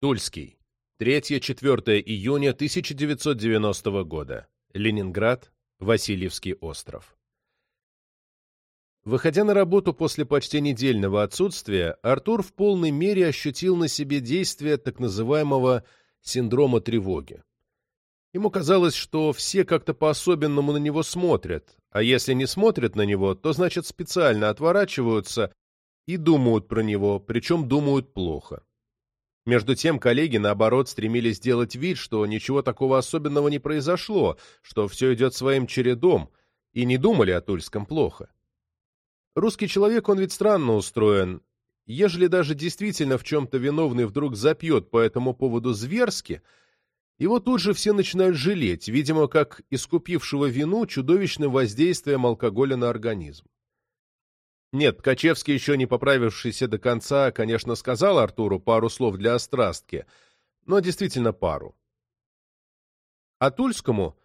Тульский. 3-4 июня 1990 года. Ленинград. Васильевский остров. Выходя на работу после почти недельного отсутствия, Артур в полной мере ощутил на себе действие так называемого синдрома тревоги. Ему казалось, что все как-то по-особенному на него смотрят, а если не смотрят на него, то значит специально отворачиваются и думают про него, причем думают плохо. Между тем коллеги, наоборот, стремились сделать вид, что ничего такого особенного не произошло, что все идет своим чередом, и не думали о Тульском плохо. Русский человек, он ведь странно устроен. Ежели даже действительно в чем-то виновный вдруг запьет по этому поводу зверски – его тут же все начинают жалеть, видимо, как искупившего вину чудовищным воздействием алкоголя на организм. Нет, Ткачевский, еще не поправившийся до конца, конечно, сказал Артуру пару слов для острастки, но действительно пару. А Тульскому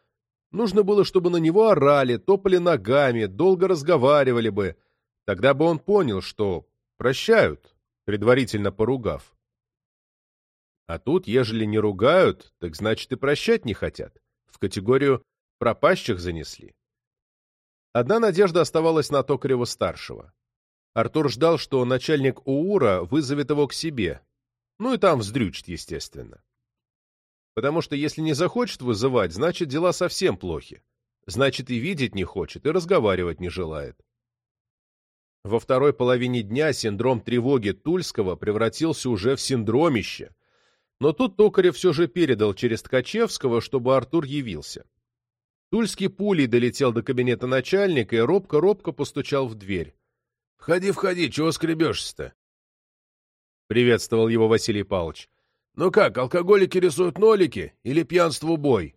нужно было, чтобы на него орали, топали ногами, долго разговаривали бы. Тогда бы он понял, что прощают, предварительно поругав. А тут, ежели не ругают, так значит и прощать не хотят. В категорию пропащих занесли. Одна надежда оставалась на Токарева-старшего. Артур ждал, что начальник УУРа вызовет его к себе. Ну и там вздрючит, естественно. Потому что если не захочет вызывать, значит дела совсем плохи. Значит и видеть не хочет, и разговаривать не желает. Во второй половине дня синдром тревоги Тульского превратился уже в синдромище – но тут Токарев все же передал через Ткачевского, чтобы Артур явился. Тульский пулей долетел до кабинета начальника и робко-робко постучал в дверь. — Входи, входи, чего скребешься-то? — приветствовал его Василий Павлович. — Ну как, алкоголики рисуют нолики или пьянству бой?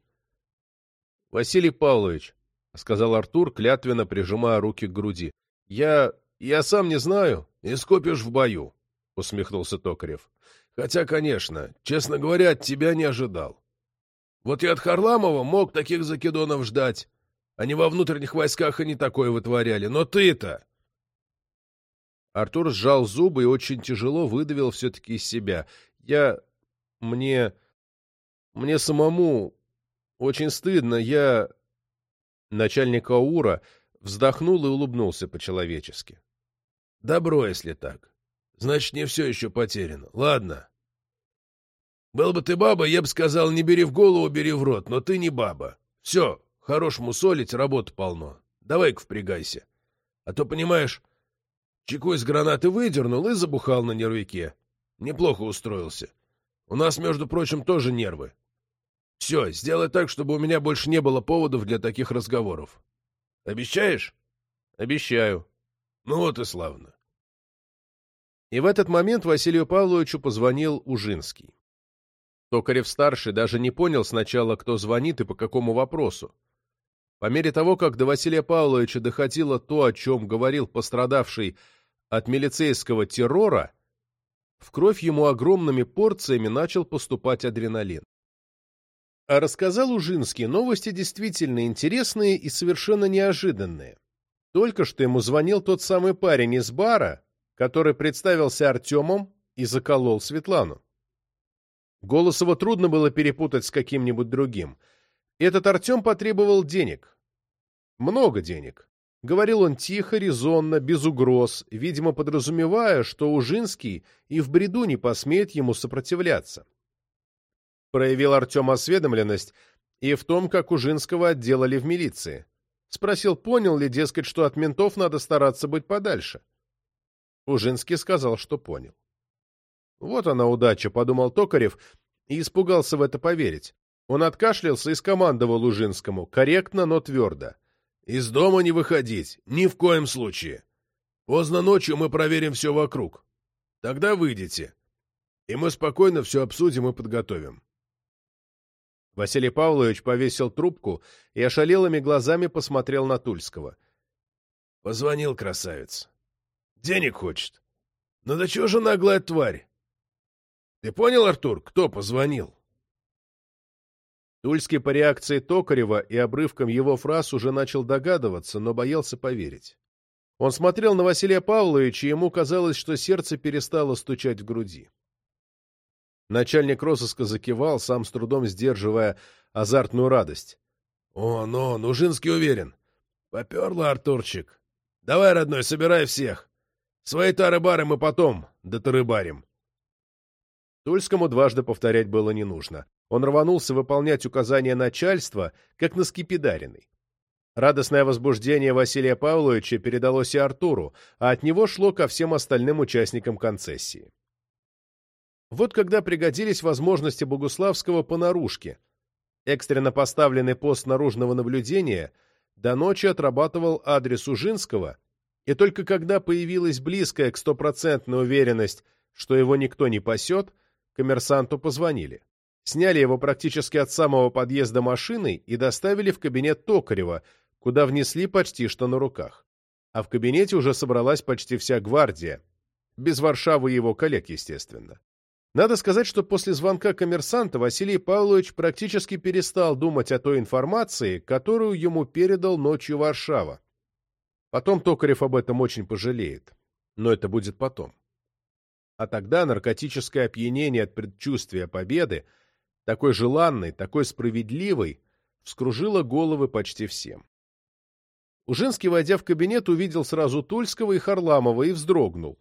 — Василий Павлович, — сказал Артур, клятвенно прижимая руки к груди, — я... я сам не знаю. — Искупишь в бою, — усмехнулся Токарев. Хотя, конечно, честно говоря, от тебя не ожидал. Вот и от Харламова мог таких закидонов ждать. Они во внутренних войсках и не такое вытворяли. Но ты-то... Артур сжал зубы и очень тяжело выдавил все-таки из себя. Я... мне... мне самому... очень стыдно. Я... Начальник Аура вздохнул и улыбнулся по-человечески. Добро, если так. Значит, не все еще потеряно. Ладно. Был бы ты баба, я бы сказал, не бери в голову, бери в рот, но ты не баба. Все, хорош мусолить, работы полно. Давай-ка впрягайся. А то, понимаешь, чеку из гранаты выдернул и забухал на нервике. Неплохо устроился. У нас, между прочим, тоже нервы. Все, сделай так, чтобы у меня больше не было поводов для таких разговоров. Обещаешь? Обещаю. Ну вот и славно. И в этот момент Василию Павловичу позвонил Ужинский. Токарев-старший даже не понял сначала, кто звонит и по какому вопросу. По мере того, как до Василия Павловича доходило то, о чем говорил пострадавший от милицейского террора, в кровь ему огромными порциями начал поступать адреналин. А рассказал Ужинский новости действительно интересные и совершенно неожиданные. Только что ему звонил тот самый парень из бара, который представился Артемом и заколол Светлану. Голос его трудно было перепутать с каким-нибудь другим. Этот Артем потребовал денег. Много денег. Говорил он тихо, резонно, без угроз, видимо, подразумевая, что Ужинский и в бреду не посмеет ему сопротивляться. Проявил Артем осведомленность и в том, как Ужинского отделали в милиции. Спросил, понял ли, дескать, что от ментов надо стараться быть подальше. Ужинский сказал, что понял. Вот она удача, подумал Токарев и испугался в это поверить. Он откашлялся и скомандовал Ужинскому, корректно, но твердо. «Из дома не выходить, ни в коем случае. Поздно ночью мы проверим все вокруг. Тогда выйдете, и мы спокойно все обсудим и подготовим». Василий Павлович повесил трубку и ошалелыми глазами посмотрел на Тульского. Позвонил красавец. Денег хочет. Ну да чего же наглая тварь? Ты понял, Артур, кто позвонил? Тульский по реакции Токарева и обрывкам его фраз уже начал догадываться, но боялся поверить. Он смотрел на Василия Павловича, и ему казалось, что сердце перестало стучать в груди. Начальник розыска закивал, сам с трудом сдерживая азартную радость. «Он, он, Ужинский уверен. Поперло, Артурчик. Давай, родной, собирай всех. Свои тары-бары мы потом дотарыбарим». Тульскому дважды повторять было не нужно. Он рванулся выполнять указания начальства, как на скипидаренный. Радостное возбуждение Василия Павловича передалось и Артуру, а от него шло ко всем остальным участникам концессии. Вот когда пригодились возможности Богуславского по наружке. Экстренно поставленный пост наружного наблюдения до ночи отрабатывал адрес Ужинского, и только когда появилась близкая к стопроцентной уверенность, что его никто не пасет, коммерсанту позвонили. Сняли его практически от самого подъезда машиной и доставили в кабинет Токарева, куда внесли почти что на руках. А в кабинете уже собралась почти вся гвардия. Без Варшавы и его коллег, естественно. Надо сказать, что после звонка коммерсанта Василий Павлович практически перестал думать о той информации, которую ему передал ночью Варшава. Потом Токарев об этом очень пожалеет. Но это будет потом. А тогда наркотическое опьянение от предчувствия победы, такой желанной, такой справедливой, вскружило головы почти всем. Ужинский, войдя в кабинет, увидел сразу Тульского и Харламова и вздрогнул.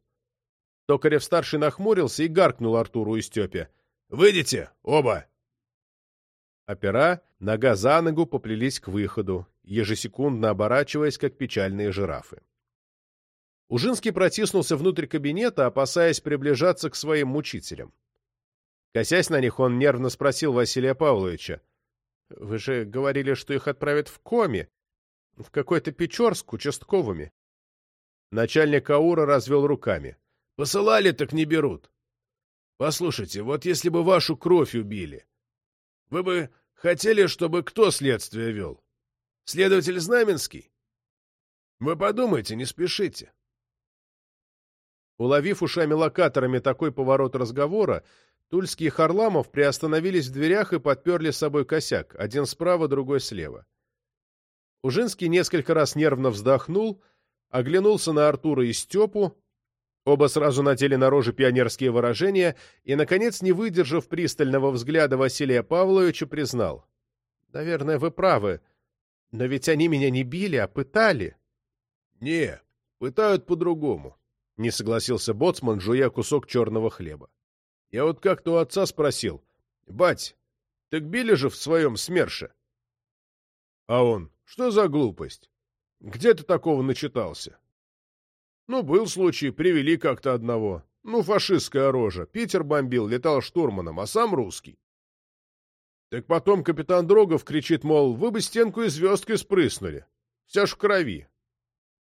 Токарев-старший нахмурился и гаркнул Артуру и Степе. «Выйдите, оба!» Опера, нога за ногу, поплелись к выходу, ежесекундно оборачиваясь, как печальные жирафы. Ужинский протиснулся внутрь кабинета, опасаясь приближаться к своим мучителям. Косясь на них, он нервно спросил Василия Павловича. — Вы же говорили, что их отправят в коме, в какой-то Печорск участковыми. Начальник Аура развел руками. Посылали, так не берут. Послушайте, вот если бы вашу кровь убили, вы бы хотели, чтобы кто следствие вел? Следователь Знаменский? Вы подумайте, не спешите. Уловив ушами-локаторами такой поворот разговора, Тульский и Харламов приостановились в дверях и подперли с собой косяк, один справа, другой слева. Ужинский несколько раз нервно вздохнул, оглянулся на Артура и Степу, Оба сразу надели на рожи пионерские выражения и, наконец, не выдержав пристального взгляда Василия Павловича, признал. «Наверное, вы правы. Но ведь они меня не били, а пытали». «Не, пытают по-другому», — не согласился боцман, жуя кусок черного хлеба. «Я вот как-то у отца спросил. Бать, так били же в своем СМЕРШе?» А он, что за глупость? Где ты такого начитался? Ну, был случай, привели как-то одного. Ну, фашистская рожа. Питер бомбил, летал штурманом, а сам русский. Так потом капитан Дрогов кричит, мол, вы бы стенку и звездкой спрыснули. Вся ж в крови.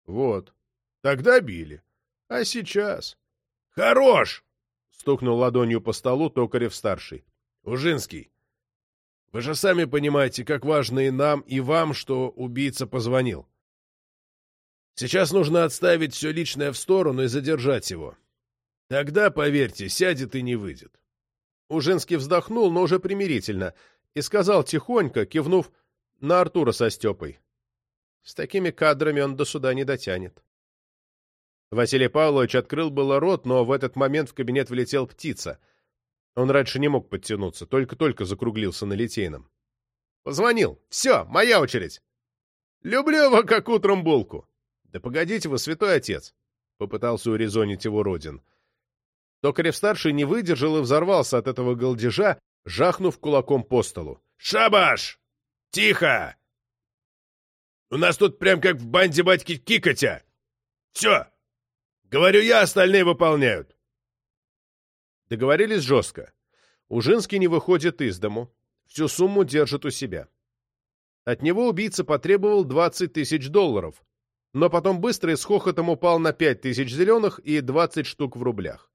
Вот. Тогда били. А сейчас? Хорош! Стукнул ладонью по столу Токарев-старший. Ужинский, вы же сами понимаете, как важно и нам, и вам, что убийца позвонил. Сейчас нужно отставить все личное в сторону и задержать его. Тогда, поверьте, сядет и не выйдет. Ужинский вздохнул, но уже примирительно, и сказал тихонько, кивнув на Артура со Степой. С такими кадрами он до суда не дотянет. Василий Павлович открыл было рот, но в этот момент в кабинет влетел птица. Он раньше не мог подтянуться, только-только закруглился на Литейном. «Позвонил. Все, моя очередь. Люблю его, как утром булку. «Да погодите вы, святой отец!» — попытался урезонить его Родин. Токарев-старший не выдержал и взорвался от этого голдежа, жахнув кулаком по столу. «Шабаш! Тихо! У нас тут прям как в банде батьки Кикотя! Все! Говорю я, остальные выполняют!» Договорились жестко. Ужинский не выходит из дому, всю сумму держит у себя. От него убийца потребовал 20 тысяч долларов, но потом быстро и с хохотом упал на 5 тысяч зеленых и 20 штук в рублях.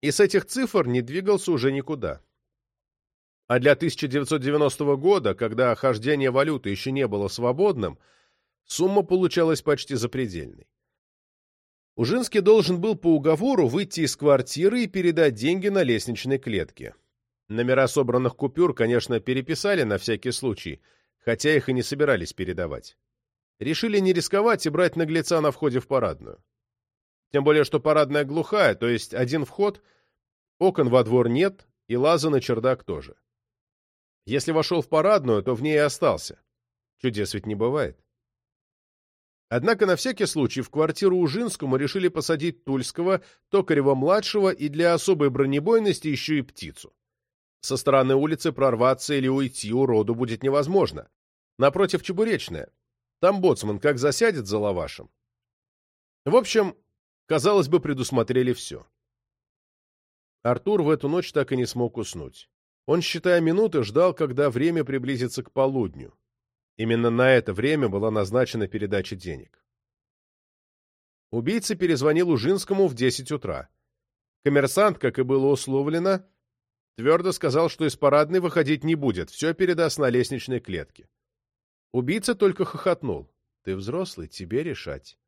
И с этих цифр не двигался уже никуда. А для 1990 года, когда хождение валюты еще не было свободным, сумма получалась почти запредельной. Ужинский должен был по уговору выйти из квартиры и передать деньги на лестничной клетке. Номера собранных купюр, конечно, переписали на всякий случай, хотя их и не собирались передавать решили не рисковать и брать наглеца на входе в парадную. Тем более, что парадная глухая, то есть один вход, Окон во двор нет, и лаза на чердак тоже. Если вошел в парадную, то в ней и остался. Чудес ведь не бывает. Однако на всякий случай в квартиру Ужинскому решили посадить Тульского, Токарева-младшего и для особой бронебойности еще и птицу. Со стороны улицы прорваться или уйти уроду будет невозможно. Напротив Чебуречная. Там боцман как засядет за лавашем. В общем, казалось бы, предусмотрели все. Артур в эту ночь так и не смог уснуть. Он, считая минуты, ждал, когда время приблизится к полудню. Именно на это время была назначена передача денег. Убийца перезвонил Ужинскому в 10 утра. Коммерсант, как и было условлено, твердо сказал, что из парадной выходить не будет, все передаст на лестничной клетке. Убийца только хохотнул. «Ты взрослый, тебе решать».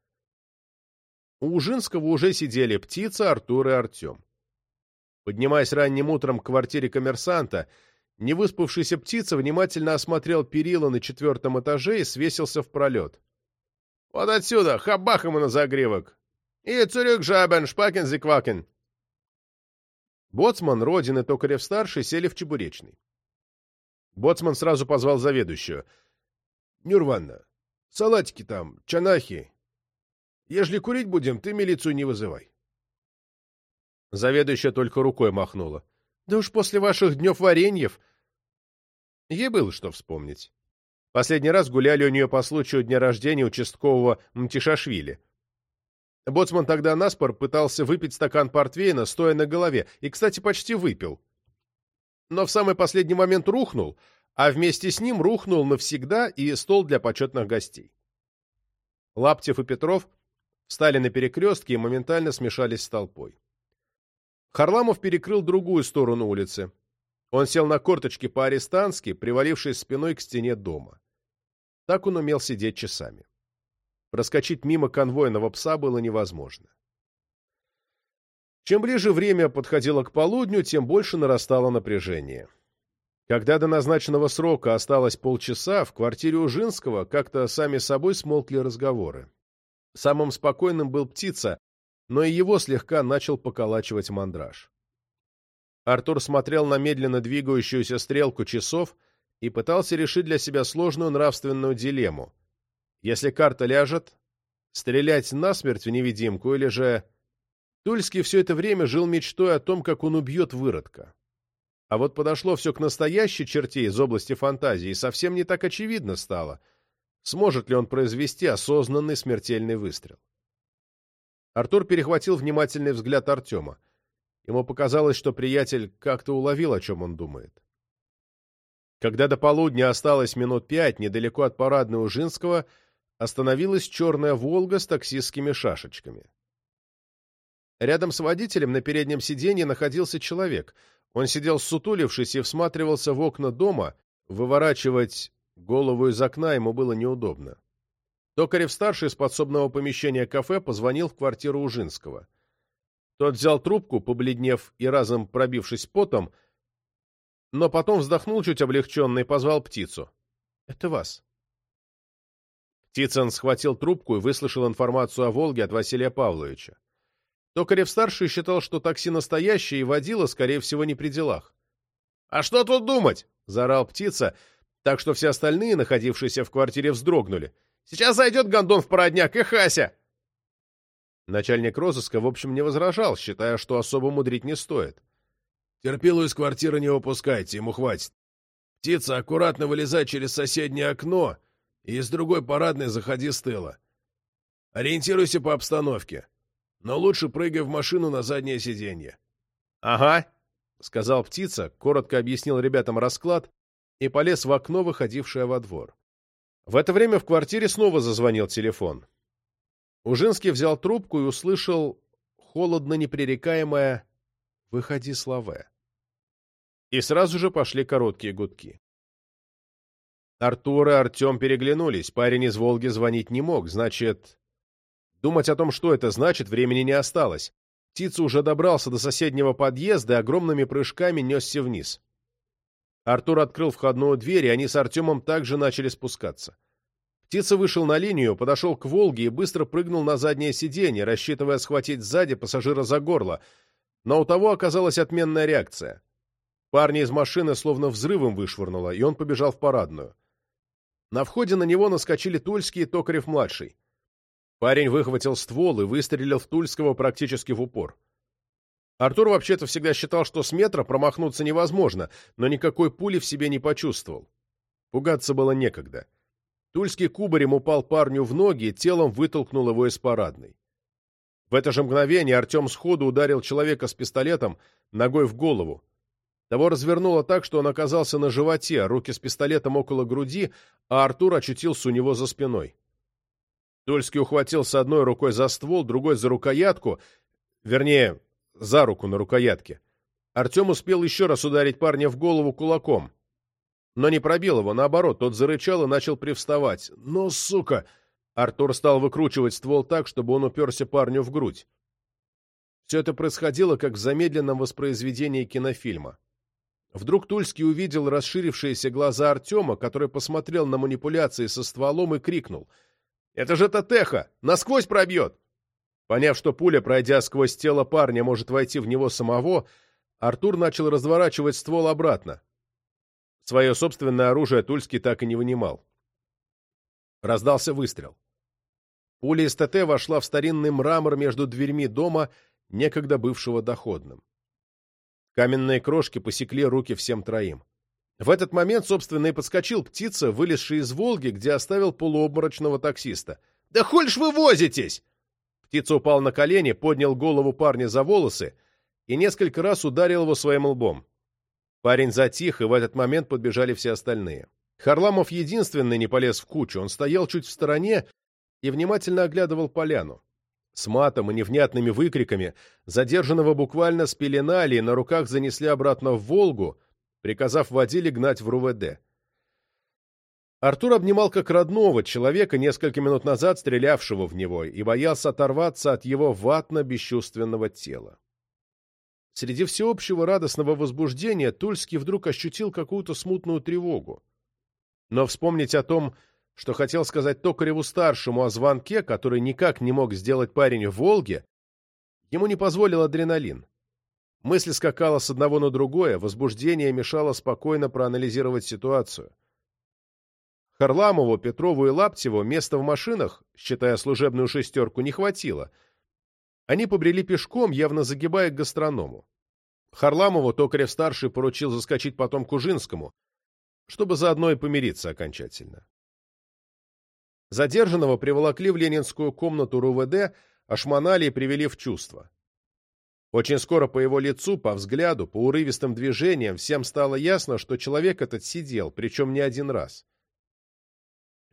У Ужинского уже сидели птица, Артур и Артем. Поднимаясь ранним утром к квартире коммерсанта, невыспавшийся птица внимательно осмотрел перила на четвертом этаже и свесился в пролет. «Вот отсюда! Хабах ему на загривок! И цурюк жабен, шпакен зиквакен!» Боцман, Родин и Токарев-старший сели в чебуречный. Боцман сразу позвал заведующую. «Нюрванна, салатики там, чанахи. Ежели курить будем, ты милицию не вызывай». Заведующая только рукой махнула. Да уж после ваших днев вареньев... Ей было что вспомнить. Последний раз гуляли у нее по случаю дня рождения участкового Мтишашвили. Боцман тогда наспор пытался выпить стакан портвейна, стоя на голове, и, кстати, почти выпил. Но в самый последний момент рухнул, а вместе с ним рухнул навсегда и стол для почетных гостей. Лаптев и Петров встали на перекрестке и моментально смешались с толпой. Харламов перекрыл другую сторону улицы. Он сел на корточки по-арестантски, привалившись спиной к стене дома. Так он умел сидеть часами. Проскочить мимо конвойного пса было невозможно. Чем ближе время подходило к полудню, тем больше нарастало напряжение. Когда до назначенного срока осталось полчаса, в квартире Ужинского как-то сами собой смолкли разговоры. Самым спокойным был птица, но и его слегка начал поколачивать мандраж. Артур смотрел на медленно двигающуюся стрелку часов и пытался решить для себя сложную нравственную дилемму. Если карта ляжет, стрелять насмерть в невидимку или же... Тульский все это время жил мечтой о том, как он убьет выродка. А вот подошло все к настоящей черте из области фантазии, и совсем не так очевидно стало, сможет ли он произвести осознанный смертельный выстрел. Артур перехватил внимательный взгляд Артема. Ему показалось, что приятель как-то уловил, о чем он думает. Когда до полудня осталось минут пять, недалеко от парадной Ужинского, остановилась черная «Волга» с таксистскими шашечками. Рядом с водителем на переднем сиденье находился человек. Он сидел сутулившись и всматривался в окна дома, выворачивать голову из окна ему было неудобно. Токарев-старший из подсобного помещения кафе позвонил в квартиру Ужинского. Тот взял трубку, побледнев и разом пробившись потом, но потом вздохнул чуть облегченно и позвал птицу. «Это вас». Птицын схватил трубку и выслушал информацию о «Волге» от Василия Павловича. Токарев-старший считал, что такси настоящее и водила, скорее всего, не при делах. «А что тут думать?» — заорал птица, так что все остальные, находившиеся в квартире, вздрогнули. Сейчас зайдет гондон в породняк и Хася!» Начальник розыска, в общем, не возражал, считая, что особо мудрить не стоит. «Терпилу из квартиры не выпускайте, ему хватит. Птица, аккуратно вылезай через соседнее окно и из другой парадной заходи с тыла. Ориентируйся по обстановке, но лучше прыгай в машину на заднее сиденье». «Ага», — сказал птица, коротко объяснил ребятам расклад и полез в окно, выходившее во двор. В это время в квартире снова зазвонил телефон. Ужинский взял трубку и услышал холодно непререкаемое «Выходи, Славе». И сразу же пошли короткие гудки. Артур и Артем переглянулись. Парень из Волги звонить не мог, значит... Думать о том, что это значит, времени не осталось. Птица уже добрался до соседнего подъезда и огромными прыжками несся вниз. Артур открыл входную дверь, и они с Артемом также начали спускаться. Птица вышел на линию, подошел к «Волге» и быстро прыгнул на заднее сиденье, рассчитывая схватить сзади пассажира за горло. но у того оказалась отменная реакция. Парня из машины словно взрывом вышвырнуло, и он побежал в парадную. На входе на него наскочили Тульский и Токарев-младший. Парень выхватил ствол и выстрелил в Тульского практически в упор. Артур вообще-то всегда считал, что с метра промахнуться невозможно, но никакой пули в себе не почувствовал. Пугаться было некогда. Тульский кубарем упал парню в ноги и телом вытолкнул его из парадной. В это же мгновение Артем сходу ударил человека с пистолетом ногой в голову. Того развернуло так, что он оказался на животе, руки с пистолетом около груди, а Артур очутился у него за спиной. Тульский ухватился одной рукой за ствол, другой за рукоятку, вернее, за руку на рукоятке. Артем успел еще раз ударить парня в голову кулаком. Но не пробил его, наоборот, тот зарычал и начал привставать. «Ну, сука!» Артур стал выкручивать ствол так, чтобы он уперся парню в грудь. Все это происходило, как в замедленном воспроизведении кинофильма. Вдруг Тульский увидел расширившиеся глаза Артема, который посмотрел на манипуляции со стволом и крикнул. «Это же Татеха! Насквозь пробьет!» Поняв, что пуля, пройдя сквозь тело парня, может войти в него самого, Артур начал разворачивать ствол обратно. Свое собственное оружие Тульский так и не вынимал. Раздался выстрел. Пуля из ТТ вошла в старинный мрамор между дверьми дома, некогда бывшего доходным. Каменные крошки посекли руки всем троим. В этот момент, собственно, и подскочил птица, вылезший из «Волги», где оставил полуобморочного таксиста. «Да холь ж вы возитесь!» Птица упал на колени, поднял голову парня за волосы и несколько раз ударил его своим лбом. Парень затих, и в этот момент подбежали все остальные. Харламов единственный не полез в кучу, он стоял чуть в стороне и внимательно оглядывал поляну. С матом и невнятными выкриками задержанного буквально спеленали и на руках занесли обратно в «Волгу», приказав водиле гнать в РУВД. Артур обнимал как родного человека, несколько минут назад стрелявшего в него, и боялся оторваться от его ватно-бесчувственного тела. Среди всеобщего радостного возбуждения Тульский вдруг ощутил какую-то смутную тревогу. Но вспомнить о том, что хотел сказать Токареву-старшему о звонке, который никак не мог сделать парень в «Волге», ему не позволил адреналин. Мысль скакала с одного на другое, возбуждение мешало спокойно проанализировать ситуацию. Харламову, Петрову и Лаптеву места в машинах, считая служебную шестерку, не хватило. Они побрели пешком, явно загибая к гастроному. Харламову Токарев-старший поручил заскочить потом к Ужинскому, чтобы заодно и помириться окончательно. Задержанного приволокли в ленинскую комнату РУВД, ошмонали и привели в чувство. Очень скоро по его лицу, по взгляду, по урывистым движениям всем стало ясно, что человек этот сидел, причем не один раз.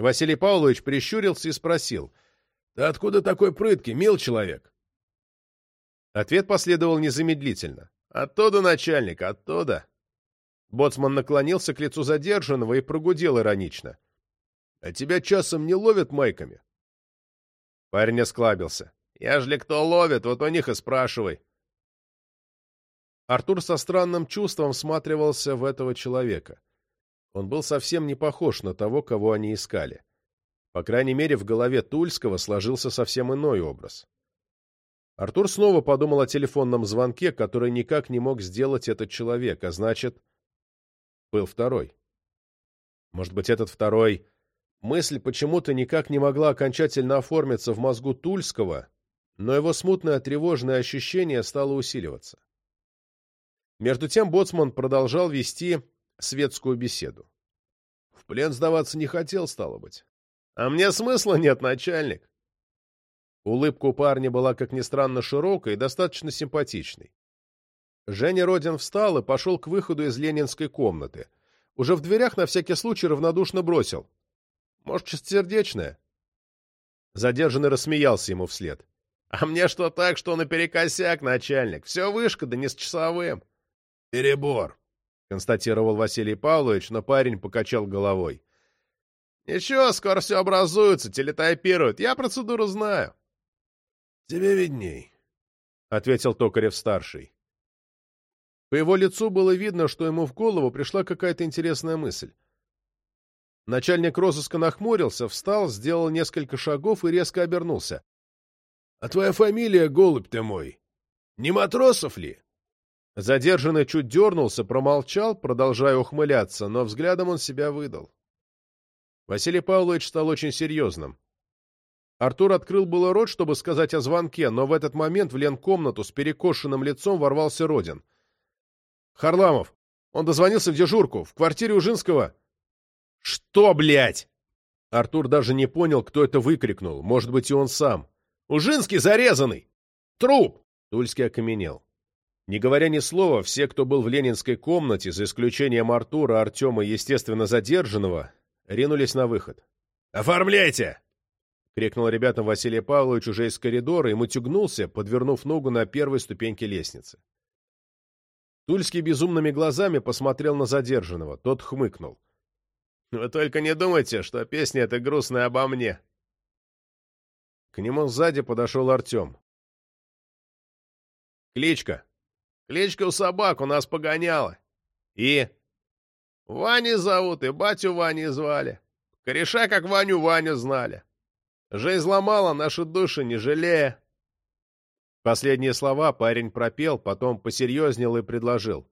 Василий Павлович прищурился и спросил. — Ты откуда такой прыткий, мил человек? Ответ последовал незамедлительно. — Оттуда, начальник, оттуда. Боцман наклонился к лицу задержанного и прогудел иронично. — А тебя часом не ловят майками? Парень осклабился. — Ежели кто ловит, вот у них и спрашивай. Артур со странным чувством всматривался в этого человека. Он был совсем не похож на того, кого они искали. По крайней мере, в голове Тульского сложился совсем иной образ. Артур снова подумал о телефонном звонке, который никак не мог сделать этот человек, а значит, был второй. Может быть, этот второй... Мысль почему-то никак не могла окончательно оформиться в мозгу Тульского, но его смутное тревожное ощущение стало усиливаться. Между тем Боцман продолжал вести светскую беседу. В плен сдаваться не хотел, стало быть. А мне смысла нет, начальник. Улыбка у парня была, как ни странно, широкой и достаточно симпатичной. Женя Родин встал и пошел к выходу из ленинской комнаты. Уже в дверях на всякий случай равнодушно бросил. Может, чистосердечная? Задержанный рассмеялся ему вслед. — А мне что так, что наперекосяк, начальник? Все вышка, да не с часовым. — Перебор, констатировал Василий Павлович, но парень покачал головой. «Ничего, скоро все образуется, телетайпируют. Я процедуру знаю». «Тебе видней», — ответил Токарев-старший. По его лицу было видно, что ему в голову пришла какая-то интересная мысль. Начальник розыска нахмурился, встал, сделал несколько шагов и резко обернулся. — А твоя фамилия, голубь ты мой? Не матросов ли?» Задержанный чуть дернулся, промолчал, продолжая ухмыляться, но взглядом он себя выдал. Василий Павлович стал очень серьезным. Артур открыл было рот, чтобы сказать о звонке, но в этот момент в ленкомнату с перекошенным лицом ворвался Родин. «Харламов! Он дозвонился в дежурку, в квартире Ужинского!» «Что, блядь?» Артур даже не понял, кто это выкрикнул. Может быть, и он сам. «Ужинский зарезанный! Труп!» Тульский окаменел. Не говоря ни слова, все, кто был в ленинской комнате, за исключением Артура, Артема и, естественно, задержанного, ринулись на выход. «Оформляйте!» — крикнул ребятам Василий Павлович уже из коридора и мутюгнулся, подвернув ногу на первой ступеньке лестницы. Тульский безумными глазами посмотрел на задержанного. Тот хмыкнул. «Вы только не думайте, что песня эта грустная обо мне!» К нему сзади подошел Артем. «Кличка!» «Кличка у собак у нас погоняла!» «И?» «Ваня зовут, и батю Вани звали. Кореша, как Ваню Ваню знали. Жизнь ломала наши души, не жалея. Последние слова парень пропел, потом посерьезнел и предложил.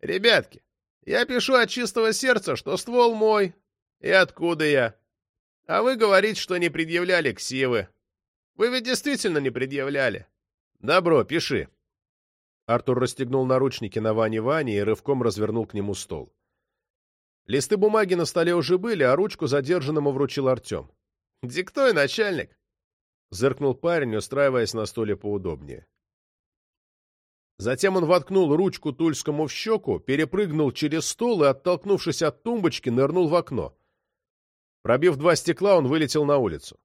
«Ребятки, я пишу от чистого сердца, что ствол мой. И откуда я? А вы говорите, что не предъявляли ксивы. Вы ведь действительно не предъявляли. Добро, пиши». Артур расстегнул наручники на Ване Ване и рывком развернул к нему стол. Листы бумаги на столе уже были, а ручку задержанному вручил Артем. «Диктуй, начальник!» — зыркнул парень, устраиваясь на столе поудобнее. Затем он воткнул ручку Тульскому в щеку, перепрыгнул через стол и, оттолкнувшись от тумбочки, нырнул в окно. Пробив два стекла, он вылетел на улицу.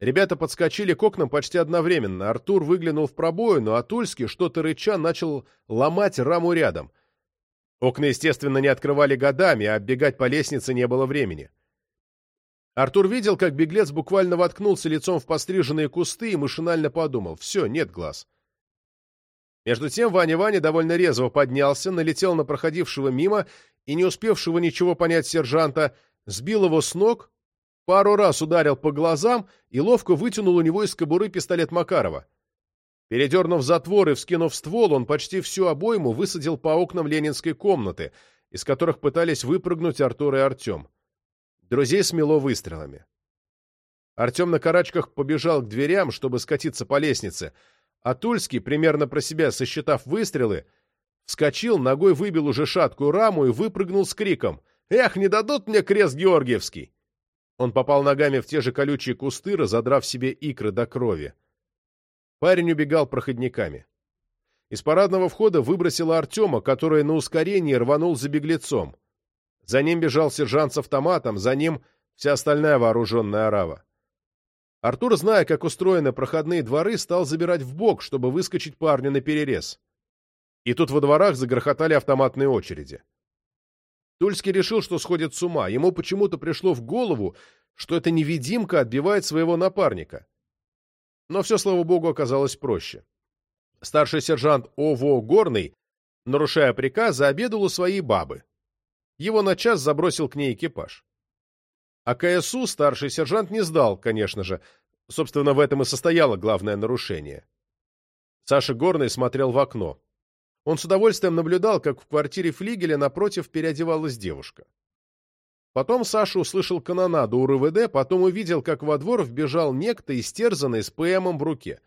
Ребята подскочили к окнам почти одновременно. Артур выглянул в пробоину, а Тульский, что-то рыча, начал ломать раму рядом. Окна, естественно, не открывали годами, а бегать по лестнице не было времени. Артур видел, как беглец буквально воткнулся лицом в постриженные кусты и машинально подумал «все, нет глаз». Между тем Ваня-Ваня довольно резво поднялся, налетел на проходившего мимо и, не успевшего ничего понять сержанта, сбил его с ног, пару раз ударил по глазам и ловко вытянул у него из кобуры пистолет Макарова. Передернув затвор и вскинув ствол, он почти всю обойму высадил по окнам ленинской комнаты, из которых пытались выпрыгнуть Артур и Артем. Друзей смело выстрелами. Артем на карачках побежал к дверям, чтобы скатиться по лестнице, а Тульский, примерно про себя сосчитав выстрелы, вскочил, ногой выбил уже шаткую раму и выпрыгнул с криком «Эх, не дадут мне крест Георгиевский!» Он попал ногами в те же колючие кусты, разодрав себе икры до крови. Парень убегал проходниками. Из парадного входа выбросило Артема, который на ускорении рванул за беглецом. За ним бежал сержант с автоматом, за ним вся остальная вооруженная орава. Артур, зная, как устроены проходные дворы, стал забирать в бок, чтобы выскочить парню на перерез. И тут во дворах загрохотали автоматные очереди. Тульский решил, что сходит с ума. Ему почему-то пришло в голову, что эта невидимка отбивает своего напарника. Но все, слава богу, оказалось проще. Старший сержант О.В. Горный, нарушая приказ, заобедал у своей бабы его на час забросил к ней экипаж. А КСУ старший сержант не сдал, конечно же. Собственно, в этом и состояло главное нарушение. Саша Горный смотрел в окно. Он с удовольствием наблюдал, как в квартире флигеля напротив переодевалась девушка. Потом Саша услышал канонаду у РВД, потом увидел, как во двор вбежал некто, истерзанный с ПМом в руке.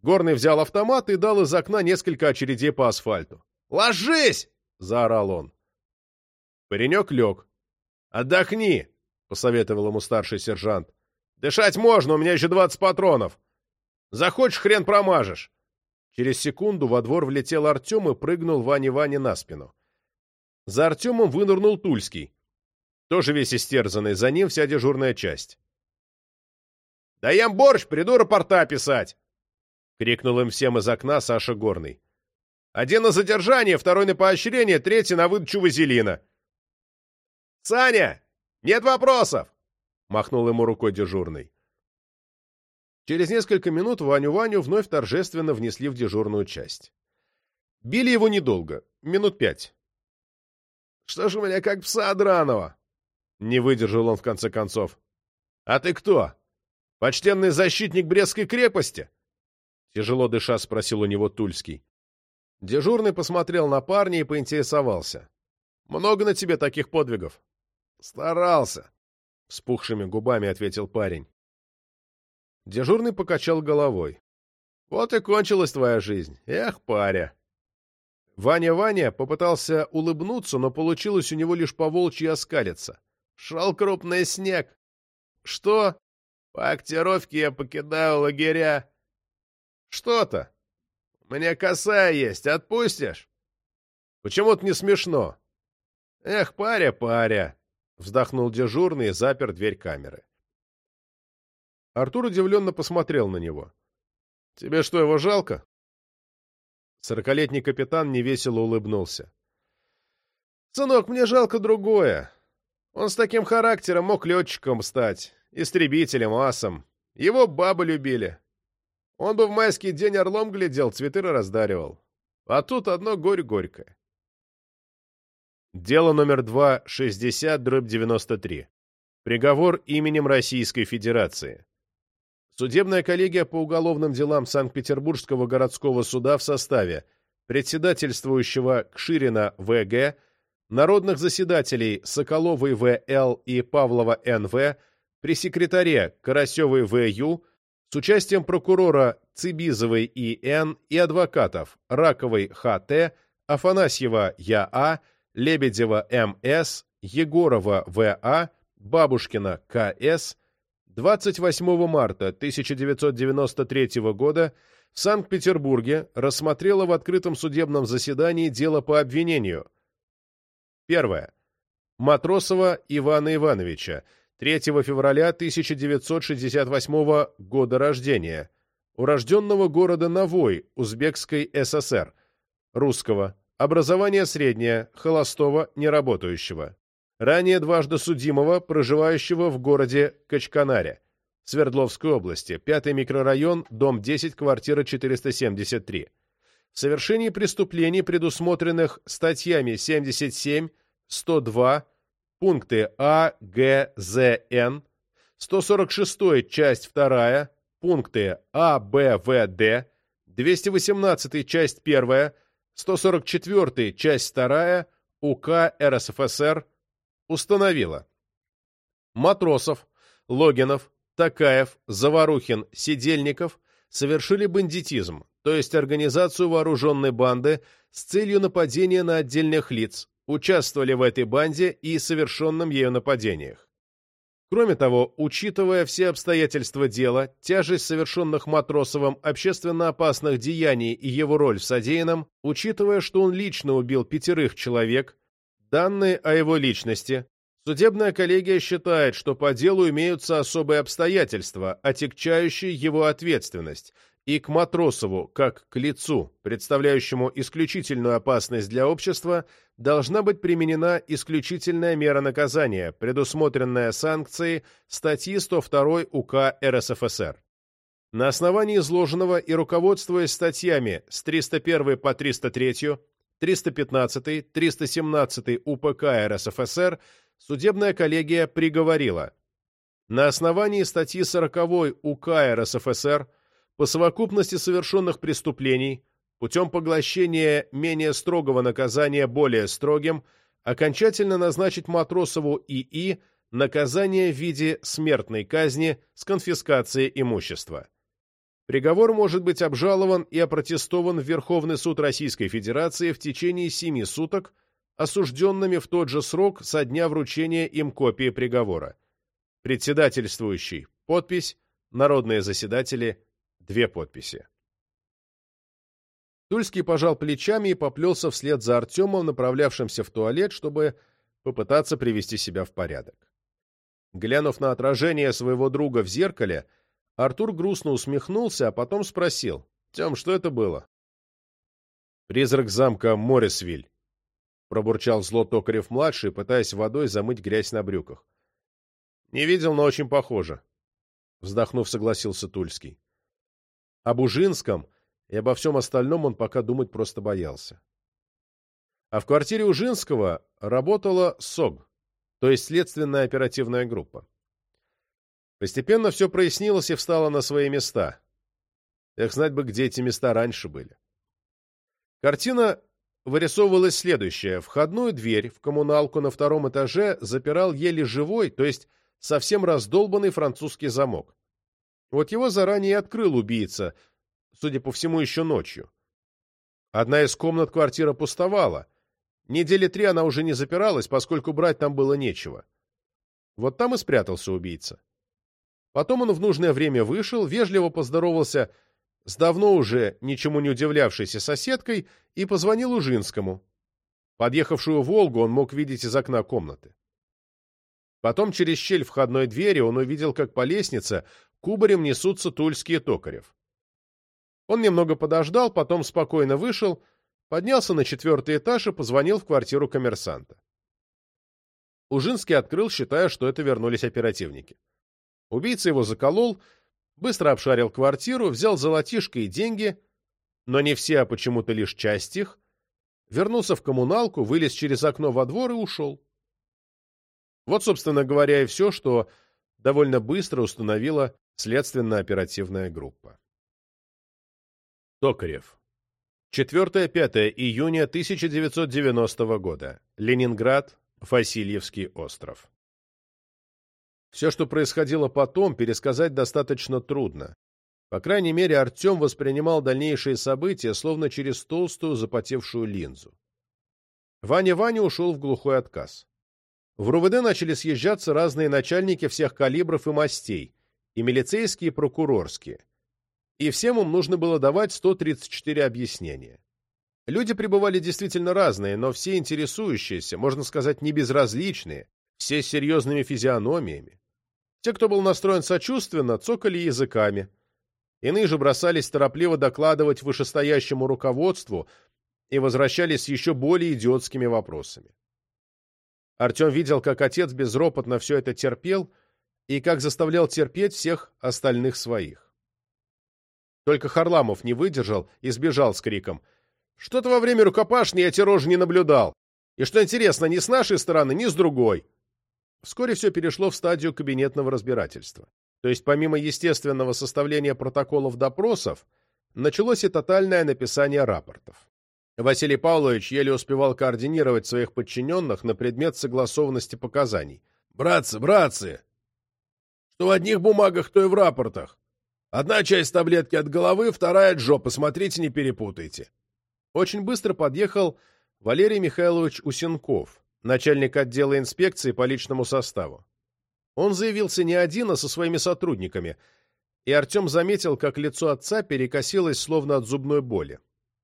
Горный взял автомат и дал из окна несколько очередей по асфальту. «Ложись!» — заорал он. Паренек лег. «Отдохни!» — посоветовал ему старший сержант. «Дышать можно, у меня еще двадцать патронов. Захочешь, хрен промажешь!» Через секунду во двор влетел Артем и прыгнул Ване-Ване на спину. За Артемом вынырнул Тульский. Тоже весь истерзанный, за ним вся дежурная часть. «Даем борщ, приду рапорта писать!» — крикнул им всем из окна Саша Горный. «Один на задержание, второй на поощрение, третий на выдачу вазелина. «Саня! Нет вопросов!» — махнул ему рукой дежурный. Через несколько минут Ваню-Ваню вновь торжественно внесли в дежурную часть. Били его недолго, минут пять. «Что ж у меня как пса драного?» Не выдержал он в конце концов. «А ты кто? Почтенный защитник Брестской крепости? — тяжело дыша спросил у него Тульский. Дежурный посмотрел на парня и поинтересовался. «Много на тебе таких подвигов?» «Старался», — спухшими губами ответил парень. Дежурный покачал головой. «Вот и кончилась твоя жизнь. Эх, паря!» Ваня-Ваня попытался улыбнуться, но получилось у него лишь по-волчьи оскалиться. «Шел крупный снег!» «Что?» «По актировке я покидаю лагеря». «Что-то?» «У меня есть, отпустишь?» «Почему-то не смешно». «Эх, паря, паря!» — вздохнул дежурный и запер дверь камеры. Артур удивленно посмотрел на него. «Тебе что, его жалко?» Сорокалетний капитан невесело улыбнулся. «Сынок, мне жалко другое. Он с таким характером мог летчиком стать, истребителем, асом. Его бабы любили. Он бы в майский день орлом глядел, цветы раздаривал. А тут одно горь-горькое». Дело номер 260, дробь 93. Приговор именем Российской Федерации. Судебная коллегия по уголовным делам Санкт-Петербургского городского суда в составе председательствующего Кширина В.Г., народных заседателей Соколовой В.Л. и Павлова Н.В., при секретаре Карасевой В.Ю., с участием прокурора Цибизовой И.Н. и адвокатов Раковой Х.Т., Афанасьева Я.А., Лебедева М.С., Егорова В.А., Бабушкина К.С., 28 марта 1993 года в Санкт-Петербурге рассмотрела в открытом судебном заседании дело по обвинению. Первое. Матросова Ивана Ивановича, 3 февраля 1968 года рождения, урожденного города Навой, Узбекской ССР, русского, образование среднее, холостого, неработающего ранее дважды судимого, проживающего в городе Качканаре, Свердловской области, 5 микрорайон, дом 10, квартира 473. В совершении преступлений, предусмотренных статьями 77, 102, пункты А, Г, З, Н, 146 часть 2, пункты А, Б, В, Д, 218 часть 1, 144 часть 2 УК РСФСР установила. Матросов, Логинов, Такаев, Заварухин, Сидельников совершили бандитизм, то есть организацию вооруженной банды с целью нападения на отдельных лиц, участвовали в этой банде и совершенном ею нападениях. Кроме того, учитывая все обстоятельства дела, тяжесть совершенных Матросовым общественно опасных деяний и его роль в содеянном, учитывая, что он лично убил пятерых человек, Данные о его личности. Судебная коллегия считает, что по делу имеются особые обстоятельства, отягчающие его ответственность, и к Матросову, как к лицу, представляющему исключительную опасность для общества, должна быть применена исключительная мера наказания, предусмотренная санкцией статьи 102 УК РСФСР. На основании изложенного и руководствуясь статьями с 301 по 303 315, 317 УПК РСФСР судебная коллегия приговорила на основании статьи 40 УК РСФСР по совокупности совершенных преступлений путем поглощения менее строгого наказания более строгим окончательно назначить Матросову ИИ наказание в виде смертной казни с конфискацией имущества. Приговор может быть обжалован и опротестован в Верховный суд Российской Федерации в течение семи суток, осужденными в тот же срок со дня вручения им копии приговора. Председательствующий – подпись, народные заседатели – две подписи. Тульский пожал плечами и поплелся вслед за Артемом, направлявшимся в туалет, чтобы попытаться привести себя в порядок. Глянув на отражение своего друга в зеркале, Артур грустно усмехнулся, а потом спросил. «Тем, что это было?» «Призрак замка Морисвиль», — пробурчал зло Токарев-младший, пытаясь водой замыть грязь на брюках. «Не видел, но очень похоже», — вздохнув, согласился Тульский. Об Ужинском и обо всем остальном он пока думать просто боялся. А в квартире Ужинского работала СОГ, то есть следственная оперативная группа. Постепенно все прояснилось и встало на свои места. Эх, знать бы, где эти места раньше были. Картина вырисовывалась следующая. Входную дверь в коммуналку на втором этаже запирал еле живой, то есть совсем раздолбанный французский замок. Вот его заранее открыл убийца, судя по всему, еще ночью. Одна из комнат квартиры пустовала. Недели три она уже не запиралась, поскольку брать там было нечего. Вот там и спрятался убийца. Потом он в нужное время вышел, вежливо поздоровался с давно уже ничему не удивлявшейся соседкой и позвонил Ужинскому. Подъехавшую «Волгу» он мог видеть из окна комнаты. Потом через щель входной двери он увидел, как по лестнице кубарем несутся тульские токарев. Он немного подождал, потом спокойно вышел, поднялся на четвертый этаж и позвонил в квартиру коммерсанта. Ужинский открыл, считая, что это вернулись оперативники. Убийца его заколол, быстро обшарил квартиру, взял золотишко и деньги, но не все, а почему-то лишь часть их, вернулся в коммуналку, вылез через окно во двор и ушел. Вот, собственно говоря, и все, что довольно быстро установила следственно-оперативная группа. Токарев. 4-5 июня 1990 года. Ленинград, Васильевский остров. Все, что происходило потом, пересказать достаточно трудно. По крайней мере, Артем воспринимал дальнейшие события словно через толстую запотевшую линзу. Ваня-Ваня ушел в глухой отказ. В РУВД начали съезжаться разные начальники всех калибров и мастей, и милицейские, и прокурорские. И всем им нужно было давать 134 объяснения. Люди пребывали действительно разные, но все интересующиеся, можно сказать, не безразличные, все с серьезными физиономиями. Те, кто был настроен сочувственно, цокали языками. Иные же бросались торопливо докладывать вышестоящему руководству и возвращались с еще более идиотскими вопросами. Артем видел, как отец безропотно все это терпел и как заставлял терпеть всех остальных своих. Только Харламов не выдержал и сбежал с криком «Что-то во время рукопашни я эти рожи не наблюдал, и, что интересно, ни с нашей стороны, ни с другой». Вскоре все перешло в стадию кабинетного разбирательства. То есть помимо естественного составления протоколов допросов, началось и тотальное написание рапортов. Василий Павлович еле успевал координировать своих подчиненных на предмет согласованности показаний. «Братцы, братцы! Что в одних бумагах, то и в рапортах. Одна часть таблетки от головы, вторая от жопы, смотрите, не перепутайте». Очень быстро подъехал Валерий Михайлович Усенков, начальник отдела инспекции по личному составу. Он заявился не один, а со своими сотрудниками, и Артем заметил, как лицо отца перекосилось словно от зубной боли.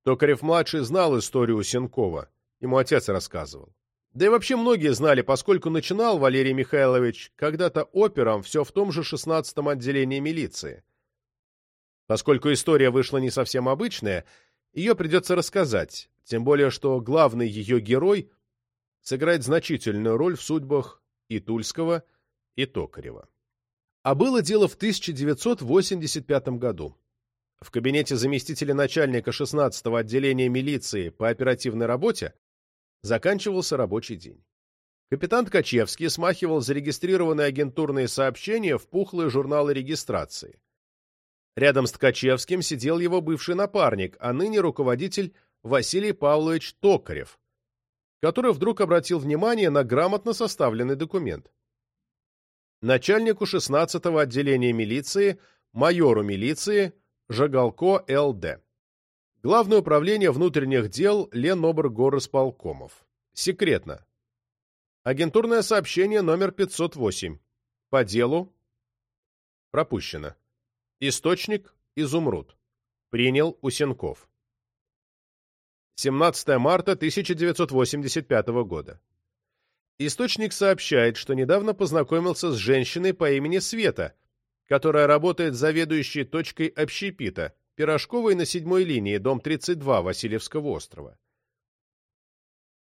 Токарев-младший знал историю Сенкова, ему отец рассказывал. Да и вообще многие знали, поскольку начинал Валерий Михайлович когда-то опером все в том же 16-м отделении милиции. Поскольку история вышла не совсем обычная, ее придется рассказать, тем более что главный ее герой сыграет значительную роль в судьбах и Тульского, и Токарева. А было дело в 1985 году. В кабинете заместителя начальника 16-го отделения милиции по оперативной работе заканчивался рабочий день. Капитан Ткачевский смахивал зарегистрированные агентурные сообщения в пухлые журналы регистрации. Рядом с Ткачевским сидел его бывший напарник, а ныне руководитель Василий Павлович Токарев, который вдруг обратил внимание на грамотно составленный документ. Начальнику 16-го отделения милиции, майору милиции Жагалко Л.Д. Главное управление внутренних дел Ленобргорисполкомов. Секретно. Агентурное сообщение номер 508. По делу. Пропущено. Источник – изумруд. Принял Усенков. 17 марта 1985 года. Источник сообщает, что недавно познакомился с женщиной по имени Света, которая работает заведующей точкой общепита, Пирожковой на седьмой линии, дом 32 Васильевского острова.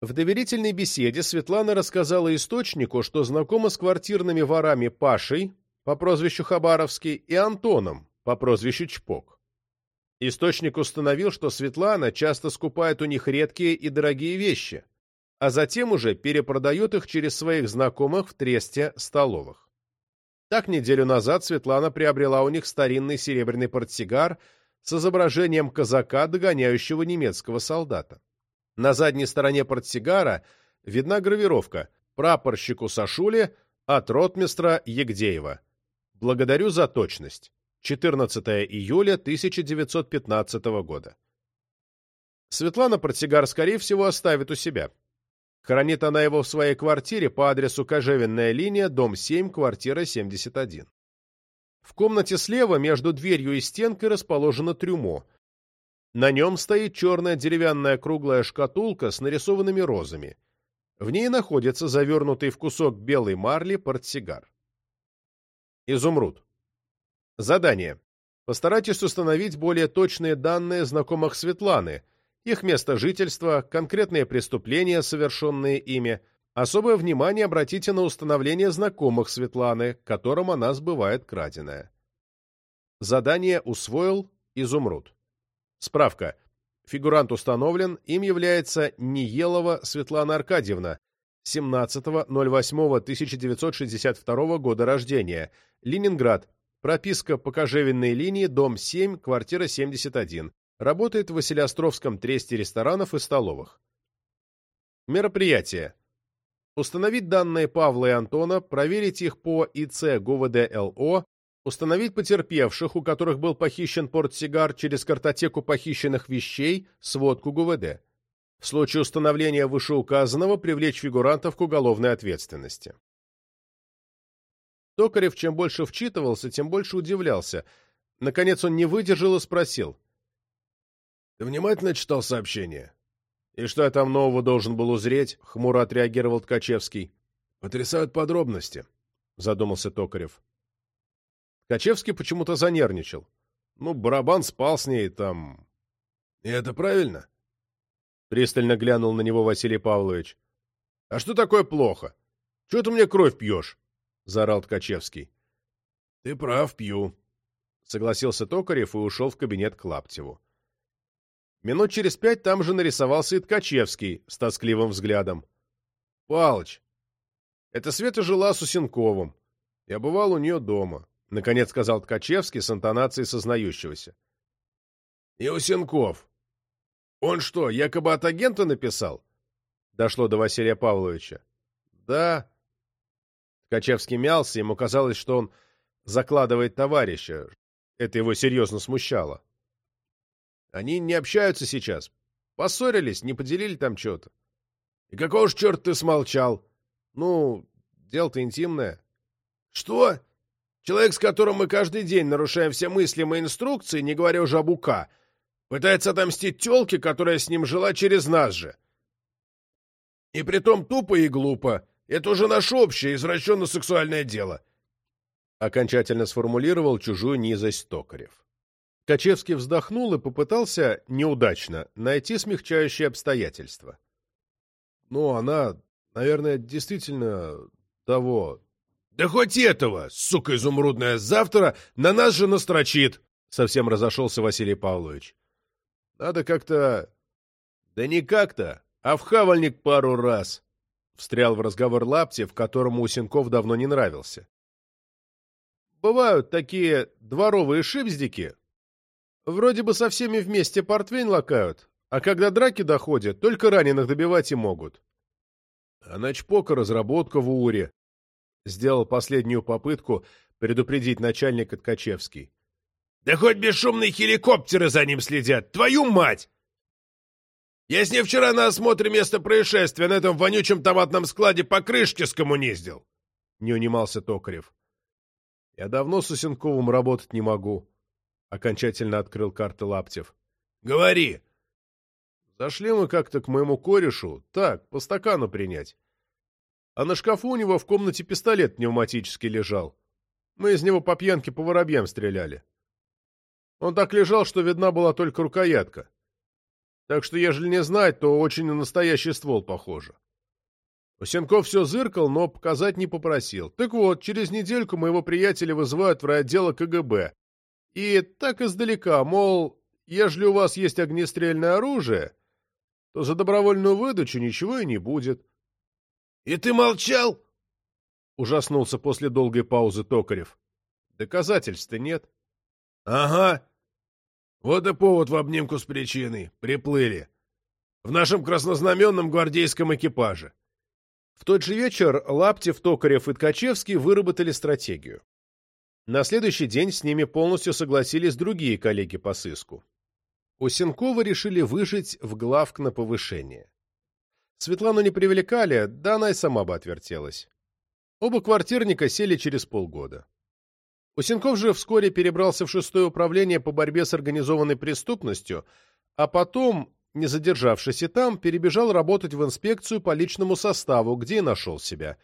В доверительной беседе Светлана рассказала источнику, что знакома с квартирными ворами Пашей по прозвищу Хабаровский и Антоном по прозвищу Чпок. Источник установил, что Светлана часто скупает у них редкие и дорогие вещи, а затем уже перепродает их через своих знакомых в тресте столовых. Так неделю назад Светлана приобрела у них старинный серебряный портсигар с изображением казака, догоняющего немецкого солдата. На задней стороне портсигара видна гравировка «Прапорщику Сашуле от ротмистра Егдеева». Благодарю за точность. 14 июля 1915 года. Светлана портсигар, скорее всего, оставит у себя. Хранит она его в своей квартире по адресу Кожевенная линия, дом 7, квартира 71. В комнате слева между дверью и стенкой расположено трюмо. На нем стоит черная деревянная круглая шкатулка с нарисованными розами. В ней находится завернутый в кусок белой марли портсигар. Изумруд. Задание. Постарайтесь установить более точные данные знакомых Светланы, их место жительства, конкретные преступления, совершенные ими. Особое внимание обратите на установление знакомых Светланы, которым она сбывает краденое. Задание усвоил Изумруд. Справка. Фигурант установлен, им является Ниелова Светлана Аркадьевна, 17.08.1962 года рождения, Ленинград, прописка по кожевенной линии, дом 7, квартира 71, Работает в Василиостровском тресте ресторанов и столовых. Мероприятие. Установить данные Павла и Антона, проверить их по ИЦ ГУВД-ЛО, установить потерпевших, у которых был похищен портсигар через картотеку похищенных вещей, сводку ГУВД. В случае установления вышеуказанного привлечь фигурантов к уголовной ответственности. Токарев чем больше вчитывался, тем больше удивлялся. Наконец он не выдержал и спросил. Ты внимательно читал сообщение? И что я там нового должен был узреть? Хмуро отреагировал Ткачевский. Потрясают подробности, задумался Токарев. Ткачевский почему-то занервничал. Ну, барабан спал с ней там. И это правильно? Пристально глянул на него Василий Павлович. А что такое плохо? Чего ты мне кровь пьешь? Заорал Ткачевский. Ты прав, пью. Согласился Токарев и ушел в кабинет к Лаптеву. Минут через пять там же нарисовался и Ткачевский с тоскливым взглядом. — Палыч, это Света жила с Усенковым. Я бывал у нее дома, — наконец сказал Ткачевский с интонацией сознающегося. — И Усенков. Он что, якобы от агента написал? Дошло до Василия Павловича. — Да. Ткачевский мялся, ему казалось, что он закладывает товарища. Это его серьезно смущало. — они не общаются сейчас. Поссорились, не поделили там что-то. И какого ж черта ты смолчал? Ну, дело-то интимное. Что? Человек, с которым мы каждый день нарушаем все мыслимые инструкции, не говоря уже об УК, пытается отомстить тёлке, которая с ним жила через нас же. И притом тупо и глупо. Это уже наше общее, извращенно-сексуальное дело. Окончательно сформулировал чужую низость Токарев. Качевский вздохнул и попытался, неудачно, найти смягчающие обстоятельства. «Ну, она, наверное, действительно того...» «Да хоть этого, сука изумрудная, завтра на нас же настрочит!» Совсем разошелся Василий Павлович. «Надо как-то...» «Да не как-то, а в хавальник пару раз!» Встрял в разговор Лаптев, которому Усенков давно не нравился. «Бывают такие дворовые шипздики, Вроде бы со всеми вместе портвейн лакают, а когда драки доходят, только раненых добивать и могут. А начпока разработка в УРе. Сделал последнюю попытку предупредить начальник Ткачевский. Да хоть бесшумные хеликоптеры за ним следят! Твою мать! Я с ней вчера на осмотре места происшествия на этом вонючем томатном складе по крышке скоммуниздил. Не унимался Токарев. Я давно с Усенковым работать не могу. Окончательно открыл карты Лаптев. «Говори!» Зашли мы как-то к моему корешу, так, по стакану принять. А на шкафу у него в комнате пистолет пневматический лежал. Мы из него по пьянке по воробьям стреляли. Он так лежал, что видна была только рукоятка. Так что, ежели не знать, то очень на настоящий ствол похоже. Усенков все зыркал, но показать не попросил. Так вот, через недельку моего приятеля вызывают в райотдело КГБ, и так издалека, мол, ежели у вас есть огнестрельное оружие, то за добровольную выдачу ничего и не будет. — И ты молчал? — ужаснулся после долгой паузы Токарев. — Доказательств-то нет. — Ага. Вот и повод в обнимку с причиной. Приплыли. В нашем краснознаменном гвардейском экипаже. В тот же вечер Лаптев, Токарев и Ткачевский выработали стратегию. На следующий день с ними полностью согласились другие коллеги по сыску. У Сенкова решили выжить в главк на повышение. Светлану не привлекали, да она и сама бы отвертелась. Оба квартирника сели через полгода. Усенков же вскоре перебрался в шестое управление по борьбе с организованной преступностью, а потом, не задержавшись и там, перебежал работать в инспекцию по личному составу, где и нашел себя.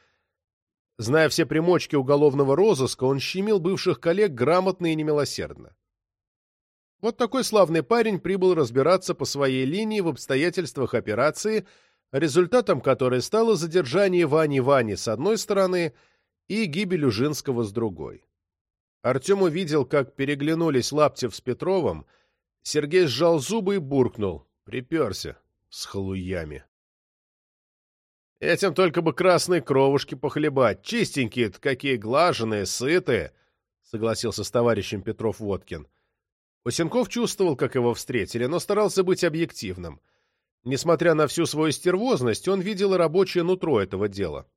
Зная все примочки уголовного розыска, он щемил бывших коллег грамотно и немилосердно. Вот такой славный парень прибыл разбираться по своей линии в обстоятельствах операции – результатом которой стало задержание Вани Вани с одной стороны и гибель Ужинского с другой. Артем увидел, как переглянулись Лаптев с Петровым, Сергей сжал зубы и буркнул. Приперся с халуями. Этим только бы красные кровушки похлебать. Чистенькие-то какие, глаженные, сытые, — согласился с товарищем Петров Водкин. Усенков чувствовал, как его встретили, но старался быть объективным. Несмотря на всю свою стервозность, он видел рабочее нутро этого дела.